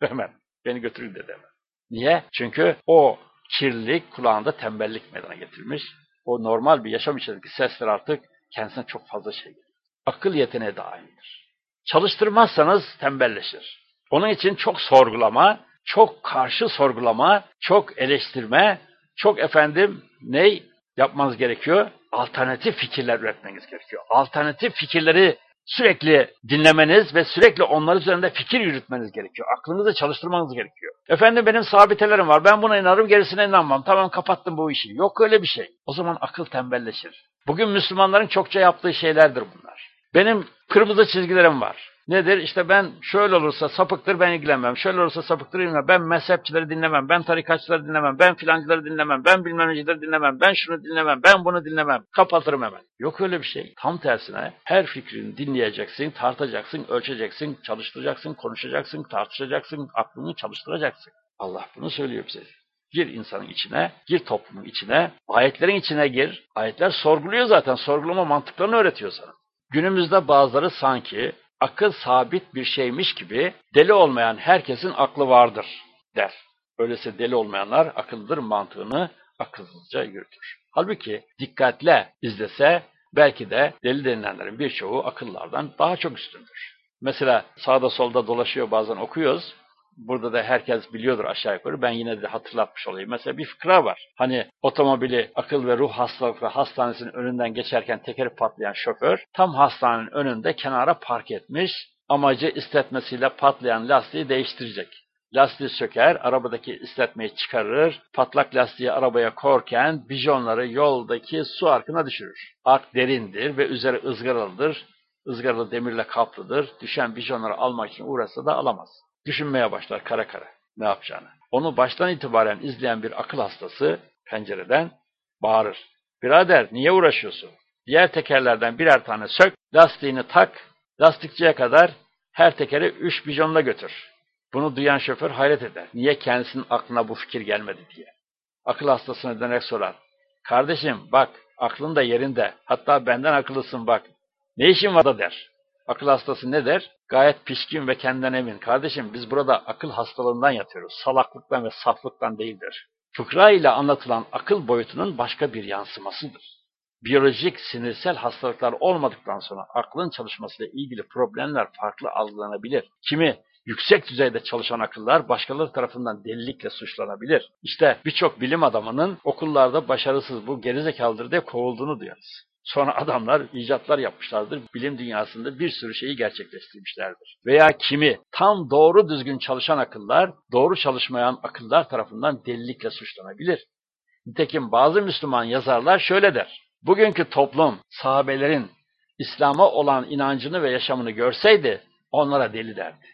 (laughs) Hemen beni götürün dedi hemen. Niye? Çünkü o kirlilik kulağında tembellik meydana getirmiş. O normal bir yaşam içindeki sesler artık kendisine çok fazla şey geliyor. Akıl yeteneği aynıdır. Çalıştırmazsanız tembelleşir. Onun için çok sorgulama, çok karşı sorgulama, çok eleştirme, çok efendim ney yapmanız gerekiyor? Alternatif fikirler üretmeniz gerekiyor. Alternatif fikirleri sürekli dinlemeniz ve sürekli onlar üzerinde fikir yürütmeniz gerekiyor. Aklınızı çalıştırmanız gerekiyor. Efendim benim sabitelerim var. Ben buna inanırım, gerisine inanmam. Tamam kapattım bu işi. Yok öyle bir şey. O zaman akıl tembelleşir. Bugün Müslümanların çokça yaptığı şeylerdir bunlar. Benim kırmızı çizgilerim var. Nedir? İşte ben şöyle olursa sapıktır ben ilgilenmem. Şöyle olursa sapıktır ilgilenmem. Ben mezhepçileri dinlemem. Ben tarikatçıları dinlemem. Ben filancıları dinlemem. Ben bilmem dinlemem. Ben şunu dinlemem. Ben bunu dinlemem. Kapatırım hemen. Yok öyle bir şey. Tam tersine her fikrini dinleyeceksin, tartacaksın, ölçeceksin, çalıştıracaksın, konuşacaksın, tartışacaksın, aklını çalıştıracaksın. Allah bunu söylüyor bize. Gir insanın içine, gir toplumun içine, ayetlerin içine gir. Ayetler sorguluyor zaten. Sorgulama mantıklarını öğretiyor sana. Günümüzde bazıları sanki akıl sabit bir şeymiş gibi deli olmayan herkesin aklı vardır der. Öyleyse deli olmayanlar akıllıdır mantığını akılsızca yürütür. Halbuki dikkatle izlese belki de deli denilenlerin birçoğu akıllardan daha çok üstündür. Mesela sağda solda dolaşıyor bazen okuyoruz. Burada da herkes biliyordur aşağı yukarı. Ben yine de hatırlatmış olayım. Mesela bir fıkra var. Hani otomobili akıl ve ruh hastalıkları hastanesinin önünden geçerken tekeri patlayan şoför tam hastanenin önünde kenara park etmiş. Amacı istetmesiyle patlayan lastiği değiştirecek. Lastiği söker, arabadaki istetmeyi çıkarır, patlak lastiği arabaya korken bijonları yoldaki su arkına düşürür. Ark derindir ve üzeri ızgaralıdır. Izgaralı demirle kaplıdır. Düşen bijonları almak için uğrasa da alamaz düşünmeye başlar kara kara ne yapacağını. Onu baştan itibaren izleyen bir akıl hastası pencereden bağırır. Birader niye uğraşıyorsun? Diğer tekerlerden birer tane sök, lastiğini tak, lastikçiye kadar her tekeri üç bijonla götür. Bunu duyan şoför hayret eder. Niye kendisinin aklına bu fikir gelmedi diye. Akıl hastasına dönerek sorar. Kardeşim bak aklın da yerinde. Hatta benden akıllısın bak. Ne işin var da der. Akıl hastası ne der? Gayet pişkin ve kendinden emin. Kardeşim biz burada akıl hastalığından yatıyoruz. Salaklıktan ve saflıktan değildir. Fıkra ile anlatılan akıl boyutunun başka bir yansımasıdır. Biyolojik, sinirsel hastalıklar olmadıktan sonra aklın çalışmasıyla ilgili problemler farklı algılanabilir. Kimi yüksek düzeyde çalışan akıllar başkaları tarafından delilikle suçlanabilir. İşte birçok bilim adamının okullarda başarısız bu gerizekalıdır diye kovulduğunu duyarız. Sonra adamlar icatlar yapmışlardır. Bilim dünyasında bir sürü şeyi gerçekleştirmişlerdir. Veya kimi tam doğru düzgün çalışan akıllar, doğru çalışmayan akıllar tarafından delilikle suçlanabilir. Nitekim bazı Müslüman yazarlar şöyle der. Bugünkü toplum sahabelerin İslam'a olan inancını ve yaşamını görseydi onlara deli derdi.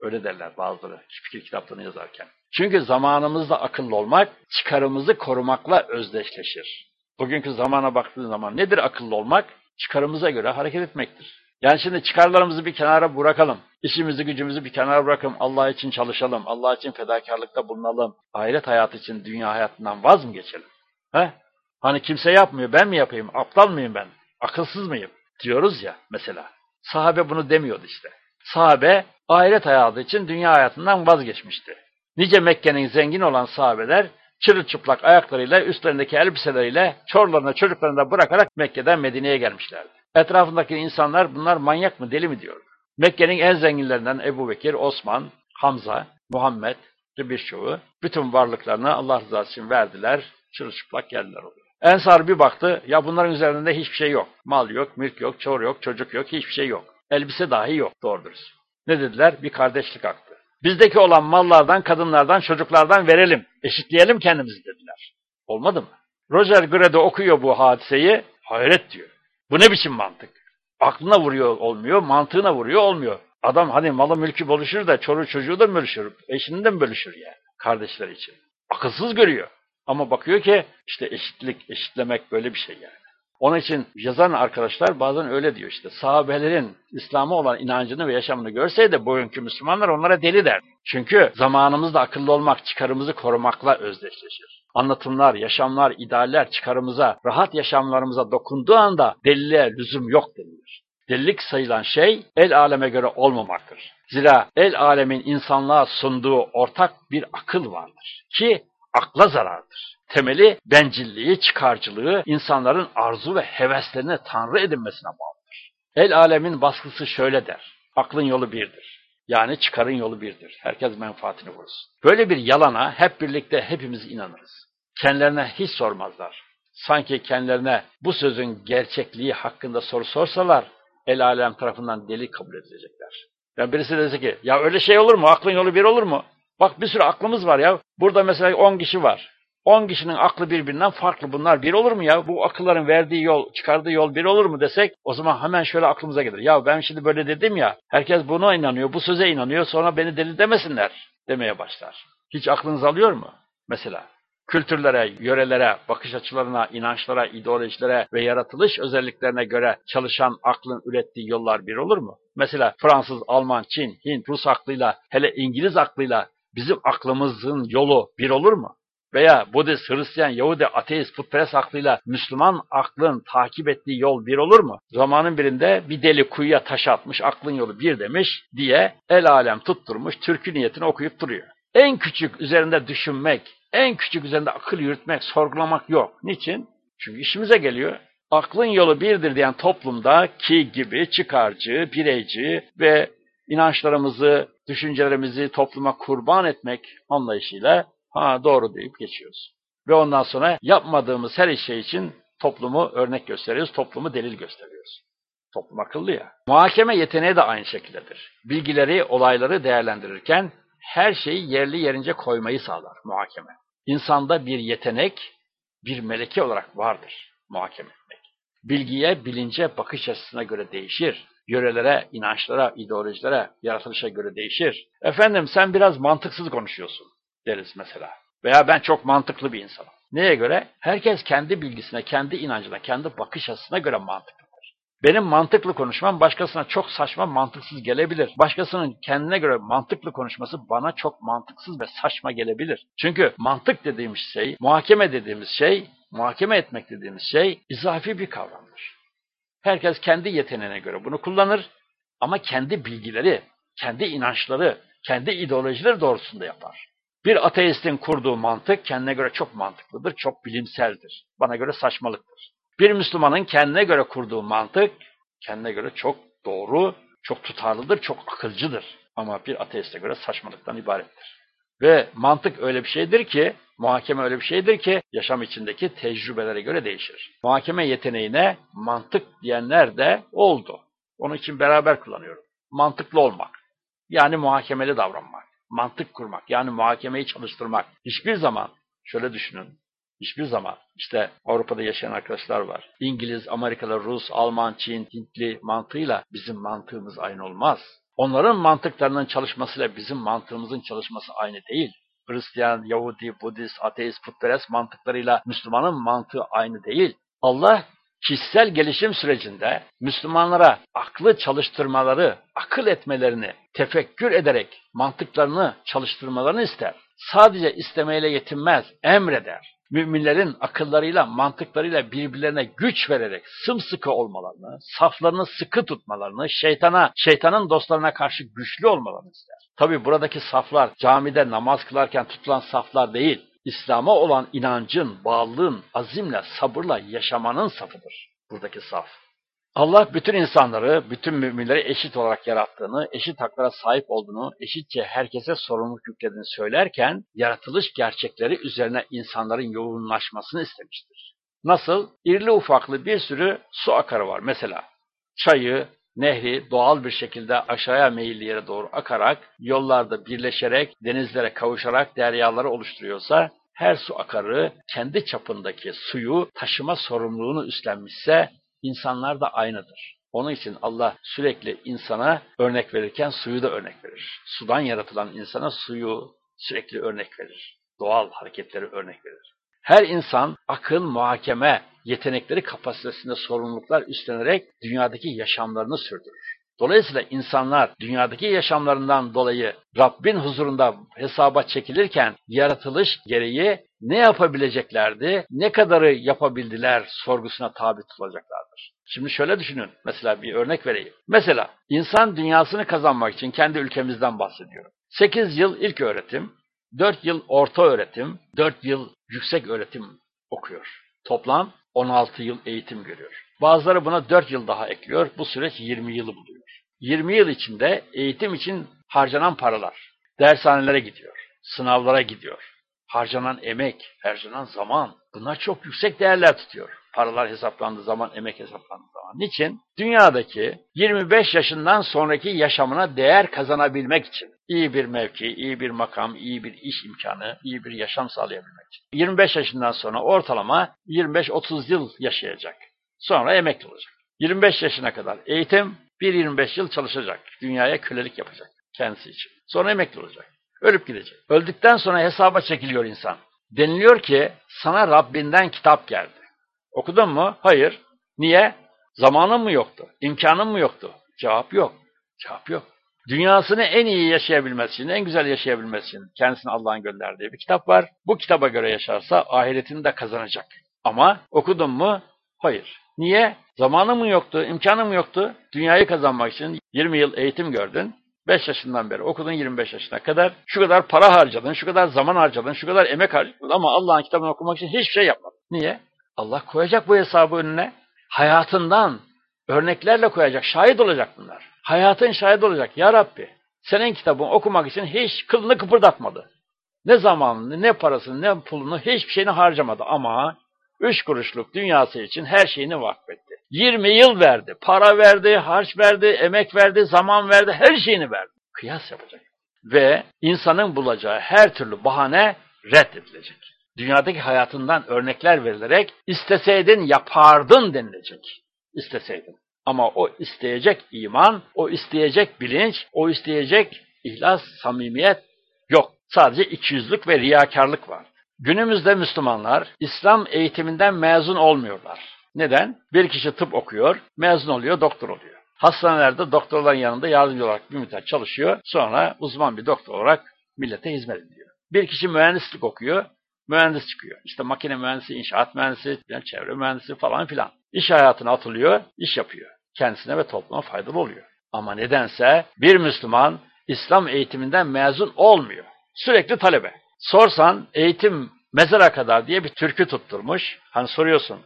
Öyle derler bazıları fikir kitaplarını yazarken. Çünkü zamanımızda akıllı olmak çıkarımızı korumakla özdeşleşir. Bugünkü zamana baktığın zaman nedir akıllı olmak? Çıkarımıza göre hareket etmektir. Yani şimdi çıkarlarımızı bir kenara bırakalım. İşimizi gücümüzü bir kenara bırakalım. Allah için çalışalım. Allah için fedakarlıkta bulunalım. Ahiret hayatı için dünya hayatından vaz mı geçelim? He? Hani kimse yapmıyor, ben mi yapayım, aptal mıyım ben, akılsız mıyım diyoruz ya mesela. Sahabe bunu demiyordu işte. Sahabe ahiret hayatı için dünya hayatından vazgeçmişti. Nice Mekke'nin zengin olan sahabeler çırılçıplak ayaklarıyla, üstlerindeki elbiseleriyle, çorlarını, çocuklarını da bırakarak Mekke'den Medine'ye gelmişlerdi. Etrafındaki insanlar bunlar manyak mı, deli mi diyordu. Mekke'nin en zenginlerinden Ebu Bekir, Osman, Hamza, Muhammed birçoğu bütün varlıklarını Allah rızası için verdiler, çırılçıplak geldiler oraya. Ensar bir baktı, ya bunların üzerinde hiçbir şey yok. Mal yok, mülk yok, çor yok, çocuk yok, hiçbir şey yok. Elbise dahi yok doğrudur. Ne dediler? Bir kardeşlik aktı. Bizdeki olan mallardan, kadınlardan, çocuklardan verelim, eşitleyelim kendimizi dediler. Olmadı mı? Roger Grede okuyor bu hadiseyi, hayret diyor. Bu ne biçim mantık? Aklına vuruyor olmuyor, mantığına vuruyor olmuyor. Adam hani malı mülkü bölüşür de çoruğu çocuğu da bölüşür, eşini de bölüşür yani kardeşler için. Akılsız görüyor. Ama bakıyor ki işte eşitlik, eşitlemek böyle bir şey yani. Onun için yazan arkadaşlar bazen öyle diyor işte. Sahabelerin İslam'a olan inancını ve yaşamını görseydi bugünkü Müslümanlar onlara deli der. Çünkü zamanımızda akıllı olmak çıkarımızı korumakla özdeşleşir. Anlatımlar, yaşamlar, idealler çıkarımıza, rahat yaşamlarımıza dokunduğu anda deliliğe lüzum yok denilir. Delilik sayılan şey el aleme göre olmamaktır. Zira el alemin insanlığa sunduğu ortak bir akıl vardır ki akla zarardır. Temeli bencilliği, çıkarcılığı, insanların arzu ve heveslerine tanrı edinmesine bağlıdır. El alemin baskısı şöyle der, aklın yolu birdir. Yani çıkarın yolu birdir. Herkes menfaatini vursun. Böyle bir yalana hep birlikte hepimiz inanırız. Kendilerine hiç sormazlar. Sanki kendilerine bu sözün gerçekliği hakkında soru sorsalar, el alem tarafından deli kabul edilecekler. Yani birisi dese ki, ya öyle şey olur mu? Aklın yolu bir olur mu? Bak bir sürü aklımız var ya. Burada mesela 10 kişi var. 10 kişinin aklı birbirinden farklı. Bunlar bir olur mu ya? Bu akılların verdiği yol, çıkardığı yol bir olur mu desek o zaman hemen şöyle aklımıza gelir. Ya ben şimdi böyle dedim ya. Herkes buna inanıyor, bu söze inanıyor. Sonra beni deli demesinler demeye başlar. Hiç aklınız alıyor mu? Mesela kültürlere, yörelere, bakış açılarına, inançlara, ideolojilere ve yaratılış özelliklerine göre çalışan aklın ürettiği yollar bir olur mu? Mesela Fransız, Alman, Çin, Hint, Rus aklıyla, hele İngiliz aklıyla bizim aklımızın yolu bir olur mu? Veya Budist, Hristiyan, Yahudi, ateist, putperest aklıyla Müslüman aklın takip ettiği yol bir olur mu? Zamanın birinde bir deli kuyuya taş atmış, aklın yolu bir demiş diye el alem tutturmuş, türkü niyetini okuyup duruyor. En küçük üzerinde düşünmek, en küçük üzerinde akıl yürütmek, sorgulamak yok. Niçin? Çünkü işimize geliyor. Aklın yolu birdir diyen toplumda ki gibi çıkarcı, bireyci ve inançlarımızı, düşüncelerimizi topluma kurban etmek anlayışıyla ha doğru deyip geçiyoruz. Ve ondan sonra yapmadığımız her şey için toplumu örnek gösteriyoruz, toplumu delil gösteriyoruz. Toplum akıllı ya. Muhakeme yeteneği de aynı şekildedir. Bilgileri, olayları değerlendirirken her şeyi yerli yerince koymayı sağlar muhakeme. İnsanda bir yetenek, bir meleke olarak vardır muhakeme etmek. Bilgiye, bilince, bakış açısına göre değişir. Yörelere, inançlara, ideolojilere, yaratılışa göre değişir. Efendim sen biraz mantıksız konuşuyorsun deriz mesela. Veya ben çok mantıklı bir insanım. Neye göre? Herkes kendi bilgisine, kendi inancına, kendi bakış açısına göre mantıklıdır. Benim mantıklı konuşmam başkasına çok saçma, mantıksız gelebilir. Başkasının kendine göre mantıklı konuşması bana çok mantıksız ve saçma gelebilir. Çünkü mantık dediğimiz şey, muhakeme dediğimiz şey, muhakeme etmek dediğimiz şey izafi bir kavramdır. Herkes kendi yeteneğine göre bunu kullanır ama kendi bilgileri, kendi inançları, kendi ideolojileri doğrusunda yapar. Bir ateistin kurduğu mantık kendine göre çok mantıklıdır, çok bilimseldir. Bana göre saçmalıktır. Bir Müslümanın kendine göre kurduğu mantık kendine göre çok doğru, çok tutarlıdır, çok akılcıdır. Ama bir ateiste göre saçmalıktan ibarettir. Ve mantık öyle bir şeydir ki, muhakeme öyle bir şeydir ki yaşam içindeki tecrübelere göre değişir. Muhakeme yeteneğine mantık diyenler de oldu. Onun için beraber kullanıyorum. Mantıklı olmak. Yani muhakemeli davranmak. Mantık kurmak. Yani muhakemeyi çalıştırmak. Hiçbir zaman şöyle düşünün. Hiçbir zaman işte Avrupa'da yaşayan arkadaşlar var. İngiliz, Amerikalı, Rus, Alman, Çin, Hintli mantığıyla bizim mantığımız aynı olmaz. Onların mantıklarının çalışmasıyla bizim mantığımızın çalışması aynı değil. Hristiyan, Yahudi, Budist, ateist, putperest mantıklarıyla Müslümanın mantığı aynı değil. Allah kişisel gelişim sürecinde Müslümanlara aklı çalıştırmaları, akıl etmelerini, tefekkür ederek mantıklarını çalıştırmalarını ister. Sadece istemeyle yetinmez, emreder. müminlerin akıllarıyla, mantıklarıyla birbirlerine güç vererek sımsıkı olmalarını, saflarını sıkı tutmalarını, şeytana, şeytanın dostlarına karşı güçlü olmalarını ister. Tabi buradaki saflar camide namaz kılarken tutulan saflar değil, İslam'a olan inancın, bağlılığın, azimle, sabırla yaşamanın safıdır buradaki saf. Allah bütün insanları, bütün müminleri eşit olarak yarattığını, eşit haklara sahip olduğunu, eşitçe herkese sorumluluk yüklediğini söylerken, yaratılış gerçekleri üzerine insanların yoğunlaşmasını istemiştir. Nasıl? İrli ufaklı bir sürü su akarı var mesela. Çayı, nehri doğal bir şekilde aşağıya meyilli yere doğru akarak, yollarda birleşerek, denizlere kavuşarak deryaları oluşturuyorsa, her su akarı kendi çapındaki suyu taşıma sorumluluğunu üstlenmişse, insanlar da aynıdır. Onun için Allah sürekli insana örnek verirken suyu da örnek verir. Sudan yaratılan insana suyu sürekli örnek verir. Doğal hareketleri örnek verir. Her insan akıl, muhakeme, yetenekleri kapasitesinde sorumluluklar üstlenerek dünyadaki yaşamlarını sürdürür. Dolayısıyla insanlar dünyadaki yaşamlarından dolayı Rabbin huzurunda hesaba çekilirken yaratılış gereği ne yapabileceklerdi, ne kadarı yapabildiler sorgusuna tabi tutulacaklardır. Şimdi şöyle düşünün, mesela bir örnek vereyim. Mesela insan dünyasını kazanmak için kendi ülkemizden bahsediyorum. 8 yıl ilk öğretim, 4 yıl orta öğretim, 4 yıl yüksek öğretim okuyor. Toplam 16 yıl eğitim görüyor. Bazıları buna 4 yıl daha ekliyor. Bu süreç 20 yılı buluyor. 20 yıl içinde eğitim için harcanan paralar, dershanelere gidiyor, sınavlara gidiyor, harcanan emek, harcanan zaman bunlar çok yüksek değerler tutuyor. Paralar hesaplandığı zaman, emek hesaplandığı zaman. Niçin? Dünyadaki 25 yaşından sonraki yaşamına değer kazanabilmek için. iyi bir mevki, iyi bir makam, iyi bir iş imkanı, iyi bir yaşam sağlayabilmek için. 25 yaşından sonra ortalama 25-30 yıl yaşayacak. Sonra emekli olacak. 25 yaşına kadar eğitim, 1-25 yıl çalışacak. Dünyaya kölelik yapacak kendisi için. Sonra emekli olacak. Ölüp gidecek. Öldükten sonra hesaba çekiliyor insan. Deniliyor ki sana Rabbinden kitap geldi. Okudun mu? Hayır. Niye? Zamanın mı yoktu? İmkanın mı yoktu? Cevap yok. Cevap yok. Dünyasını en iyi yaşayabilmesi için, en güzel yaşayabilmesi için kendisine Allah'ın gönderdiği bir kitap var. Bu kitaba göre yaşarsa ahiretini de kazanacak. Ama okudun mu? Hayır. Niye? Zamanı mı yoktu, imkanı mı yoktu? Dünyayı kazanmak için 20 yıl eğitim gördün. 5 yaşından beri okudun 25 yaşına kadar. Şu kadar para harcadın, şu kadar zaman harcadın, şu kadar emek harcadın ama Allah'ın kitabını okumak için hiçbir şey yapmadın. Niye? Allah koyacak bu hesabı önüne. Hayatından örneklerle koyacak, şahit olacak bunlar. Hayatın şahit olacak. Ya Rabbi, senin kitabını okumak için hiç kılını kıpırdatmadı. Ne zamanını, ne parasını, ne pulunu, hiçbir şeyini harcamadı ama Üç kuruşluk dünyası için her şeyini vakfetti. 20 yıl verdi, para verdi, harç verdi, emek verdi, zaman verdi, her şeyini verdi. Kıyas yapacak. Ve insanın bulacağı her türlü bahane reddedilecek. Dünyadaki hayatından örnekler verilerek isteseydin yapardın denilecek. İsteseydin. Ama o isteyecek iman, o isteyecek bilinç, o isteyecek ihlas, samimiyet yok. Sadece ikiyüzlük ve riyakarlık var. Günümüzde Müslümanlar İslam eğitiminden mezun olmuyorlar. Neden? Bir kişi tıp okuyor, mezun oluyor, doktor oluyor. Hastanelerde doktorların yanında yardımcı olarak bir müddet çalışıyor. Sonra uzman bir doktor olarak millete hizmet ediyor. Bir kişi mühendislik okuyor, mühendis çıkıyor. İşte makine mühendisi, inşaat mühendisi, çevre mühendisi falan filan. İş hayatına atılıyor, iş yapıyor. Kendisine ve topluma faydalı oluyor. Ama nedense bir Müslüman İslam eğitiminden mezun olmuyor. Sürekli talebe. Sorsan eğitim mezara kadar diye bir türkü tutturmuş. Hani soruyorsun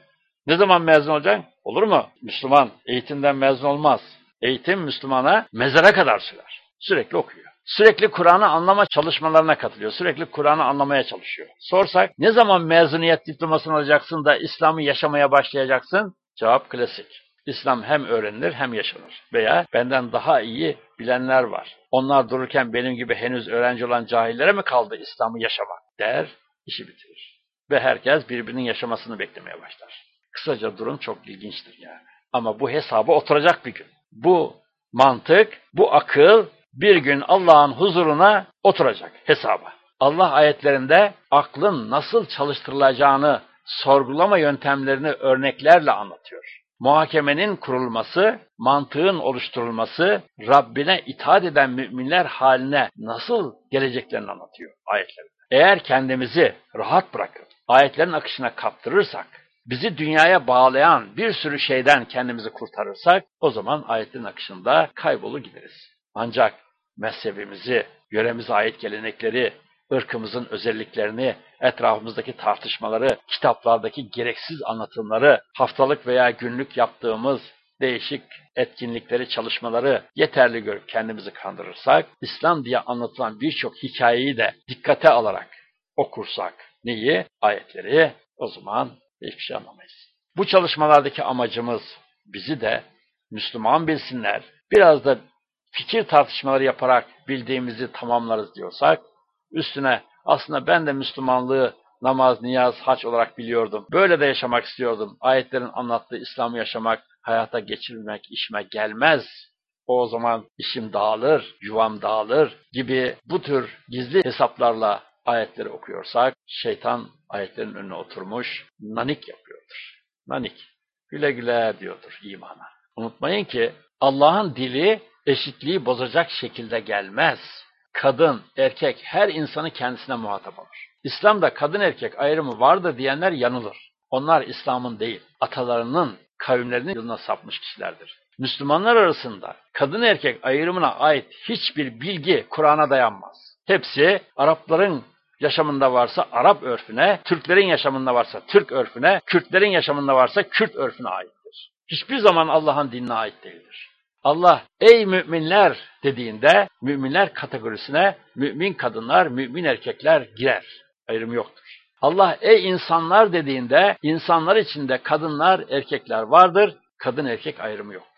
ne zaman mezun olacaksın? Olur mu? Müslüman eğitimden mezun olmaz. Eğitim Müslümana mezara kadar sürer. Sürekli okuyor. Sürekli Kur'an'ı anlama çalışmalarına katılıyor. Sürekli Kur'an'ı anlamaya çalışıyor. Sorsak ne zaman mezuniyet diplomasını alacaksın da İslam'ı yaşamaya başlayacaksın? Cevap klasik. İslam hem öğrenilir hem yaşanır. Veya benden daha iyi bilenler var. Onlar dururken benim gibi henüz öğrenci olan cahillere mi kaldı İslam'ı yaşamak der, işi bitirir. Ve herkes birbirinin yaşamasını beklemeye başlar. Kısaca durum çok ilginçtir yani. Ama bu hesaba oturacak bir gün. Bu mantık, bu akıl bir gün Allah'ın huzuruna oturacak hesaba. Allah ayetlerinde aklın nasıl çalıştırılacağını sorgulama yöntemlerini örneklerle anlatıyor muhakemenin kurulması, mantığın oluşturulması, Rabbine itaat eden müminler haline nasıl geleceklerini anlatıyor ayetler. Eğer kendimizi rahat bırakıp ayetlerin akışına kaptırırsak, bizi dünyaya bağlayan bir sürü şeyden kendimizi kurtarırsak, o zaman ayetlerin akışında kaybolu gideriz. Ancak mezhebimizi, yöremize ait gelenekleri, ırkımızın özelliklerini, etrafımızdaki tartışmaları, kitaplardaki gereksiz anlatımları, haftalık veya günlük yaptığımız değişik etkinlikleri, çalışmaları yeterli görüp kendimizi kandırırsak, İslam diye anlatılan birçok hikayeyi de dikkate alarak okursak neyi? Ayetleri o zaman hiçbir şey anlamayız. Bu çalışmalardaki amacımız bizi de Müslüman bilsinler, biraz da fikir tartışmaları yaparak bildiğimizi tamamlarız diyorsak, üstüne aslında ben de Müslümanlığı namaz, niyaz, haç olarak biliyordum. Böyle de yaşamak istiyordum. Ayetlerin anlattığı İslam'ı yaşamak, hayata geçirmek işime gelmez. O zaman işim dağılır, yuvam dağılır gibi bu tür gizli hesaplarla ayetleri okuyorsak, şeytan ayetlerin önüne oturmuş, nanik yapıyordur. Nanik. Güle güle diyordur imana. Unutmayın ki Allah'ın dili eşitliği bozacak şekilde gelmez. Kadın, erkek her insanı kendisine muhatap alır. İslam'da kadın erkek ayrımı vardır diyenler yanılır. Onlar İslam'ın değil, atalarının, kavimlerinin yılına sapmış kişilerdir. Müslümanlar arasında kadın erkek ayrımına ait hiçbir bilgi Kur'an'a dayanmaz. Hepsi Arapların yaşamında varsa Arap örfüne, Türklerin yaşamında varsa Türk örfüne, Kürtlerin yaşamında varsa Kürt örfüne aittir. Hiçbir zaman Allah'ın dinine ait değildir. Allah ey müminler dediğinde müminler kategorisine mümin kadınlar, mümin erkekler girer. Ayrım yoktur. Allah ey insanlar dediğinde insanlar içinde kadınlar, erkekler vardır. Kadın erkek ayrımı yoktur.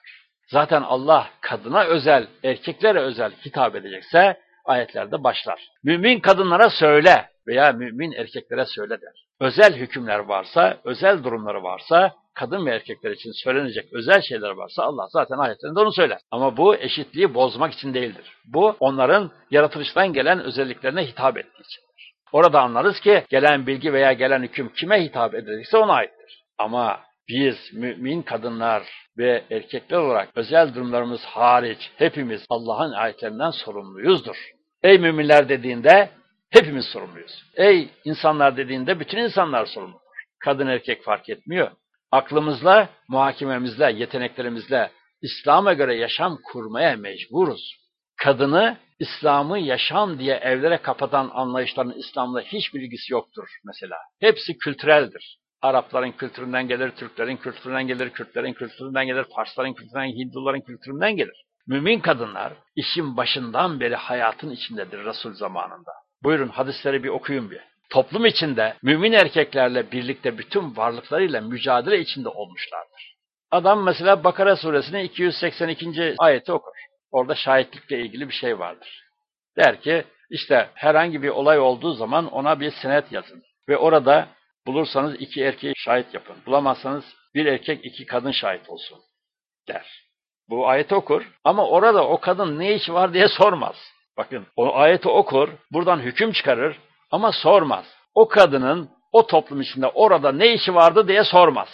Zaten Allah kadına özel, erkeklere özel hitap edecekse ayetlerde başlar. Mümin kadınlara söyle veya mümin erkeklere söyle der. Özel hükümler varsa, özel durumları varsa, kadın ve erkekler için söylenecek özel şeyler varsa Allah zaten ayetlerinde onu söyler. Ama bu eşitliği bozmak için değildir. Bu onların yaratılıştan gelen özelliklerine hitap ettiği içindir. Orada anlarız ki gelen bilgi veya gelen hüküm kime hitap edecekse ona aittir. Ama biz mümin kadınlar ve erkekler olarak özel durumlarımız hariç hepimiz Allah'ın ayetlerinden sorumluyuzdur. Ey müminler dediğinde hepimiz sorumluyuz. Ey insanlar dediğinde bütün insanlar sorumludur. Kadın erkek fark etmiyor. Aklımızla, muhakememizle, yeteneklerimizle İslam'a göre yaşam kurmaya mecburuz. Kadını İslam'ı yaşam diye evlere kapatan anlayışların İslam'la hiçbir ilgisi yoktur mesela. Hepsi kültüreldir. Arapların kültüründen gelir, Türklerin kültüründen gelir, Kürtlerin kültüründen gelir, Farsların kültüründen, Hinduların kültüründen gelir. Mümin kadınlar işin başından beri hayatın içindedir Resul zamanında. Buyurun hadisleri bir okuyun bir. Toplum içinde mümin erkeklerle birlikte bütün varlıklarıyla mücadele içinde olmuşlardır. Adam mesela Bakara suresinin 282. ayeti okur. Orada şahitlikle ilgili bir şey vardır. Der ki işte herhangi bir olay olduğu zaman ona bir senet yazın. Ve orada bulursanız iki erkeği şahit yapın. Bulamazsanız bir erkek iki kadın şahit olsun der. Bu ayeti okur ama orada o kadın ne işi var diye sormaz. Bakın o ayeti okur, buradan hüküm çıkarır ama sormaz. O kadının o toplum içinde orada ne işi vardı diye sormaz.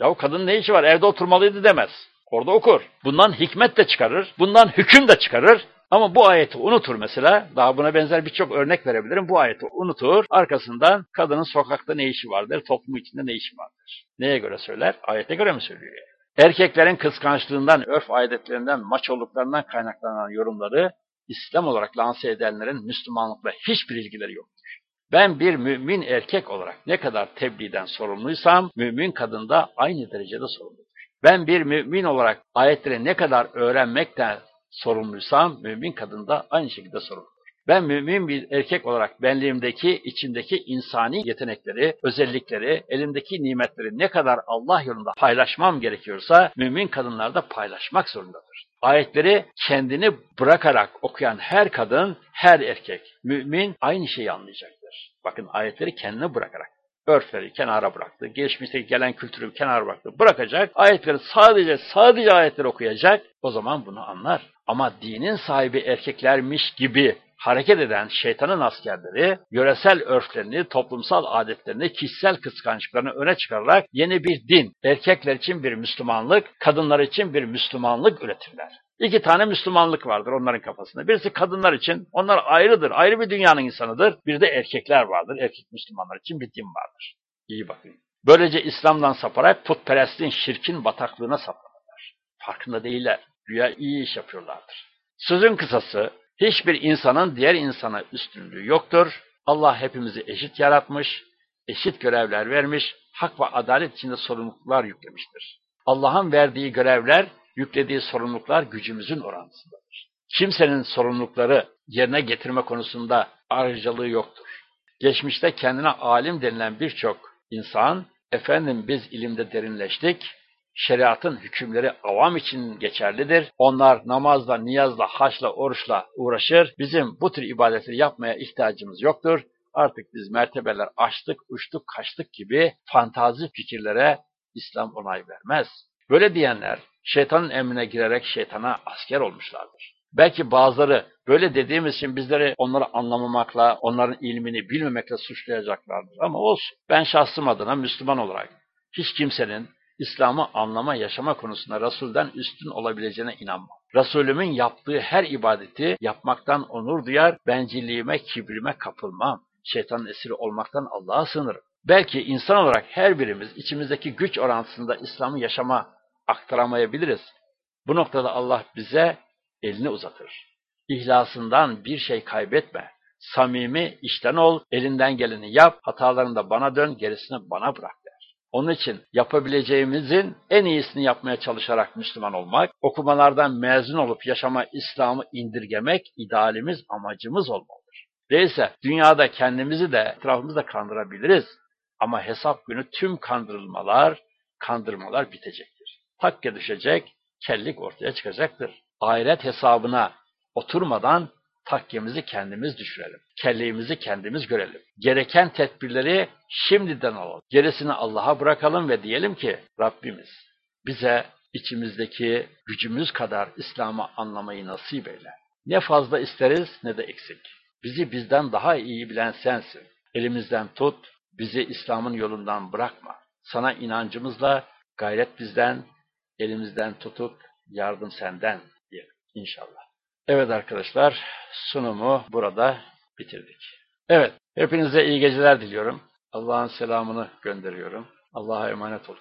Ya o kadın ne işi var evde oturmalıydı demez. Orada okur. Bundan hikmet de çıkarır, bundan hüküm de çıkarır. Ama bu ayeti unutur mesela. Daha buna benzer birçok örnek verebilirim. Bu ayeti unutur. Arkasından kadının sokakta ne işi vardır, toplumu içinde ne işi vardır. Neye göre söyler? Ayete göre mi söylüyor yani? Erkeklerin kıskançlığından, örf adetlerinden, maç olduklarından kaynaklanan yorumları İslam olarak lanse edenlerin Müslümanlıkla hiçbir ilgileri yoktur. Ben bir mümin erkek olarak ne kadar tebliğden sorumluysam, mümin kadın da aynı derecede sorumludur. Ben bir mümin olarak ayetleri ne kadar öğrenmekten sorumluysam, mümin kadın da aynı şekilde sorumludur. Ben mümin bir erkek olarak benliğimdeki, içindeki insani yetenekleri, özellikleri, elimdeki nimetleri ne kadar Allah yolunda paylaşmam gerekiyorsa, mümin kadınlar da paylaşmak zorundadır. Ayetleri kendini bırakarak okuyan her kadın, her erkek, mümin aynı şeyi anlayacaktır. Bakın ayetleri kendine bırakarak örfleri kenara bıraktı. Geçmişteki gelen kültürü kenara bıraktı. Bırakacak. Ayetleri sadece sadece ayetleri okuyacak. O zaman bunu anlar. Ama dinin sahibi erkeklermiş gibi hareket eden şeytanın askerleri yöresel örflerini, toplumsal adetlerini, kişisel kıskançlıklarını öne çıkararak yeni bir din, erkekler için bir Müslümanlık, kadınlar için bir Müslümanlık üretirler. İki tane Müslümanlık vardır onların kafasında. Birisi kadınlar için, onlar ayrıdır, ayrı bir dünyanın insanıdır. Bir de erkekler vardır, erkek Müslümanlar için bir din vardır. İyi bakın. Böylece İslam'dan saparak putperestliğin, şirkin bataklığına sapladılar. Farkında değiller. Güya iyi iş yapıyorlardır. Sözün kısası, hiçbir insanın diğer insana üstünlüğü yoktur. Allah hepimizi eşit yaratmış, eşit görevler vermiş, hak ve adalet içinde sorumluluklar yüklemiştir. Allah'ın verdiği görevler, yüklediği sorumluluklar gücümüzün orantısındadır. Kimsenin sorumlulukları yerine getirme konusunda ayrıcalığı yoktur. Geçmişte kendine alim denilen birçok insan, efendim biz ilimde derinleştik, şeriatın hükümleri avam için geçerlidir. Onlar namazla, niyazla, haçla, oruçla uğraşır. Bizim bu tür ibadetleri yapmaya ihtiyacımız yoktur. Artık biz mertebeler açtık, uçtuk, kaçtık gibi fantazi fikirlere İslam onay vermez. Böyle diyenler şeytanın emrine girerek şeytana asker olmuşlardır. Belki bazıları böyle dediğimiz için bizleri onları anlamamakla, onların ilmini bilmemekle suçlayacaklardır. Ama olsun. Ben şahsım adına Müslüman olarak hiç kimsenin İslam'ı anlama, yaşama konusunda Resul'den üstün olabileceğine inanmam. Resulümün yaptığı her ibadeti yapmaktan onur duyar, bencilliğime, kibrime kapılmam. Şeytanın esiri olmaktan Allah'a sığınırım. Belki insan olarak her birimiz içimizdeki güç orantısında İslam'ı yaşama aktaramayabiliriz. Bu noktada Allah bize elini uzatır. İhlasından bir şey kaybetme. Samimi, işten ol, elinden geleni yap, hatalarında bana dön, gerisini bana bırak der. Onun için yapabileceğimizin en iyisini yapmaya çalışarak Müslüman olmak, okumalardan mezun olup yaşama İslam'ı indirgemek idealimiz, amacımız olmalıdır. Değilse dünyada kendimizi de etrafımızı da kandırabiliriz. Ama hesap günü tüm kandırılmalar, kandırmalar bitecektir. Takke düşecek, kellik ortaya çıkacaktır. Ahiret hesabına oturmadan takkemizi kendimiz düşürelim. Kelliğimizi kendimiz görelim. Gereken tedbirleri şimdiden alalım. Gerisini Allah'a bırakalım ve diyelim ki Rabbimiz bize içimizdeki gücümüz kadar İslam'ı anlamayı nasip eyle. Ne fazla isteriz ne de eksik. Bizi bizden daha iyi bilen sensin. Elimizden tut, bizi İslam'ın yolundan bırakma. Sana inancımızla gayret bizden, elimizden tutup yardım senden diyelim inşallah. Evet arkadaşlar sunumu burada bitirdik. Evet hepinize iyi geceler diliyorum. Allah'ın selamını gönderiyorum. Allah'a emanet olun.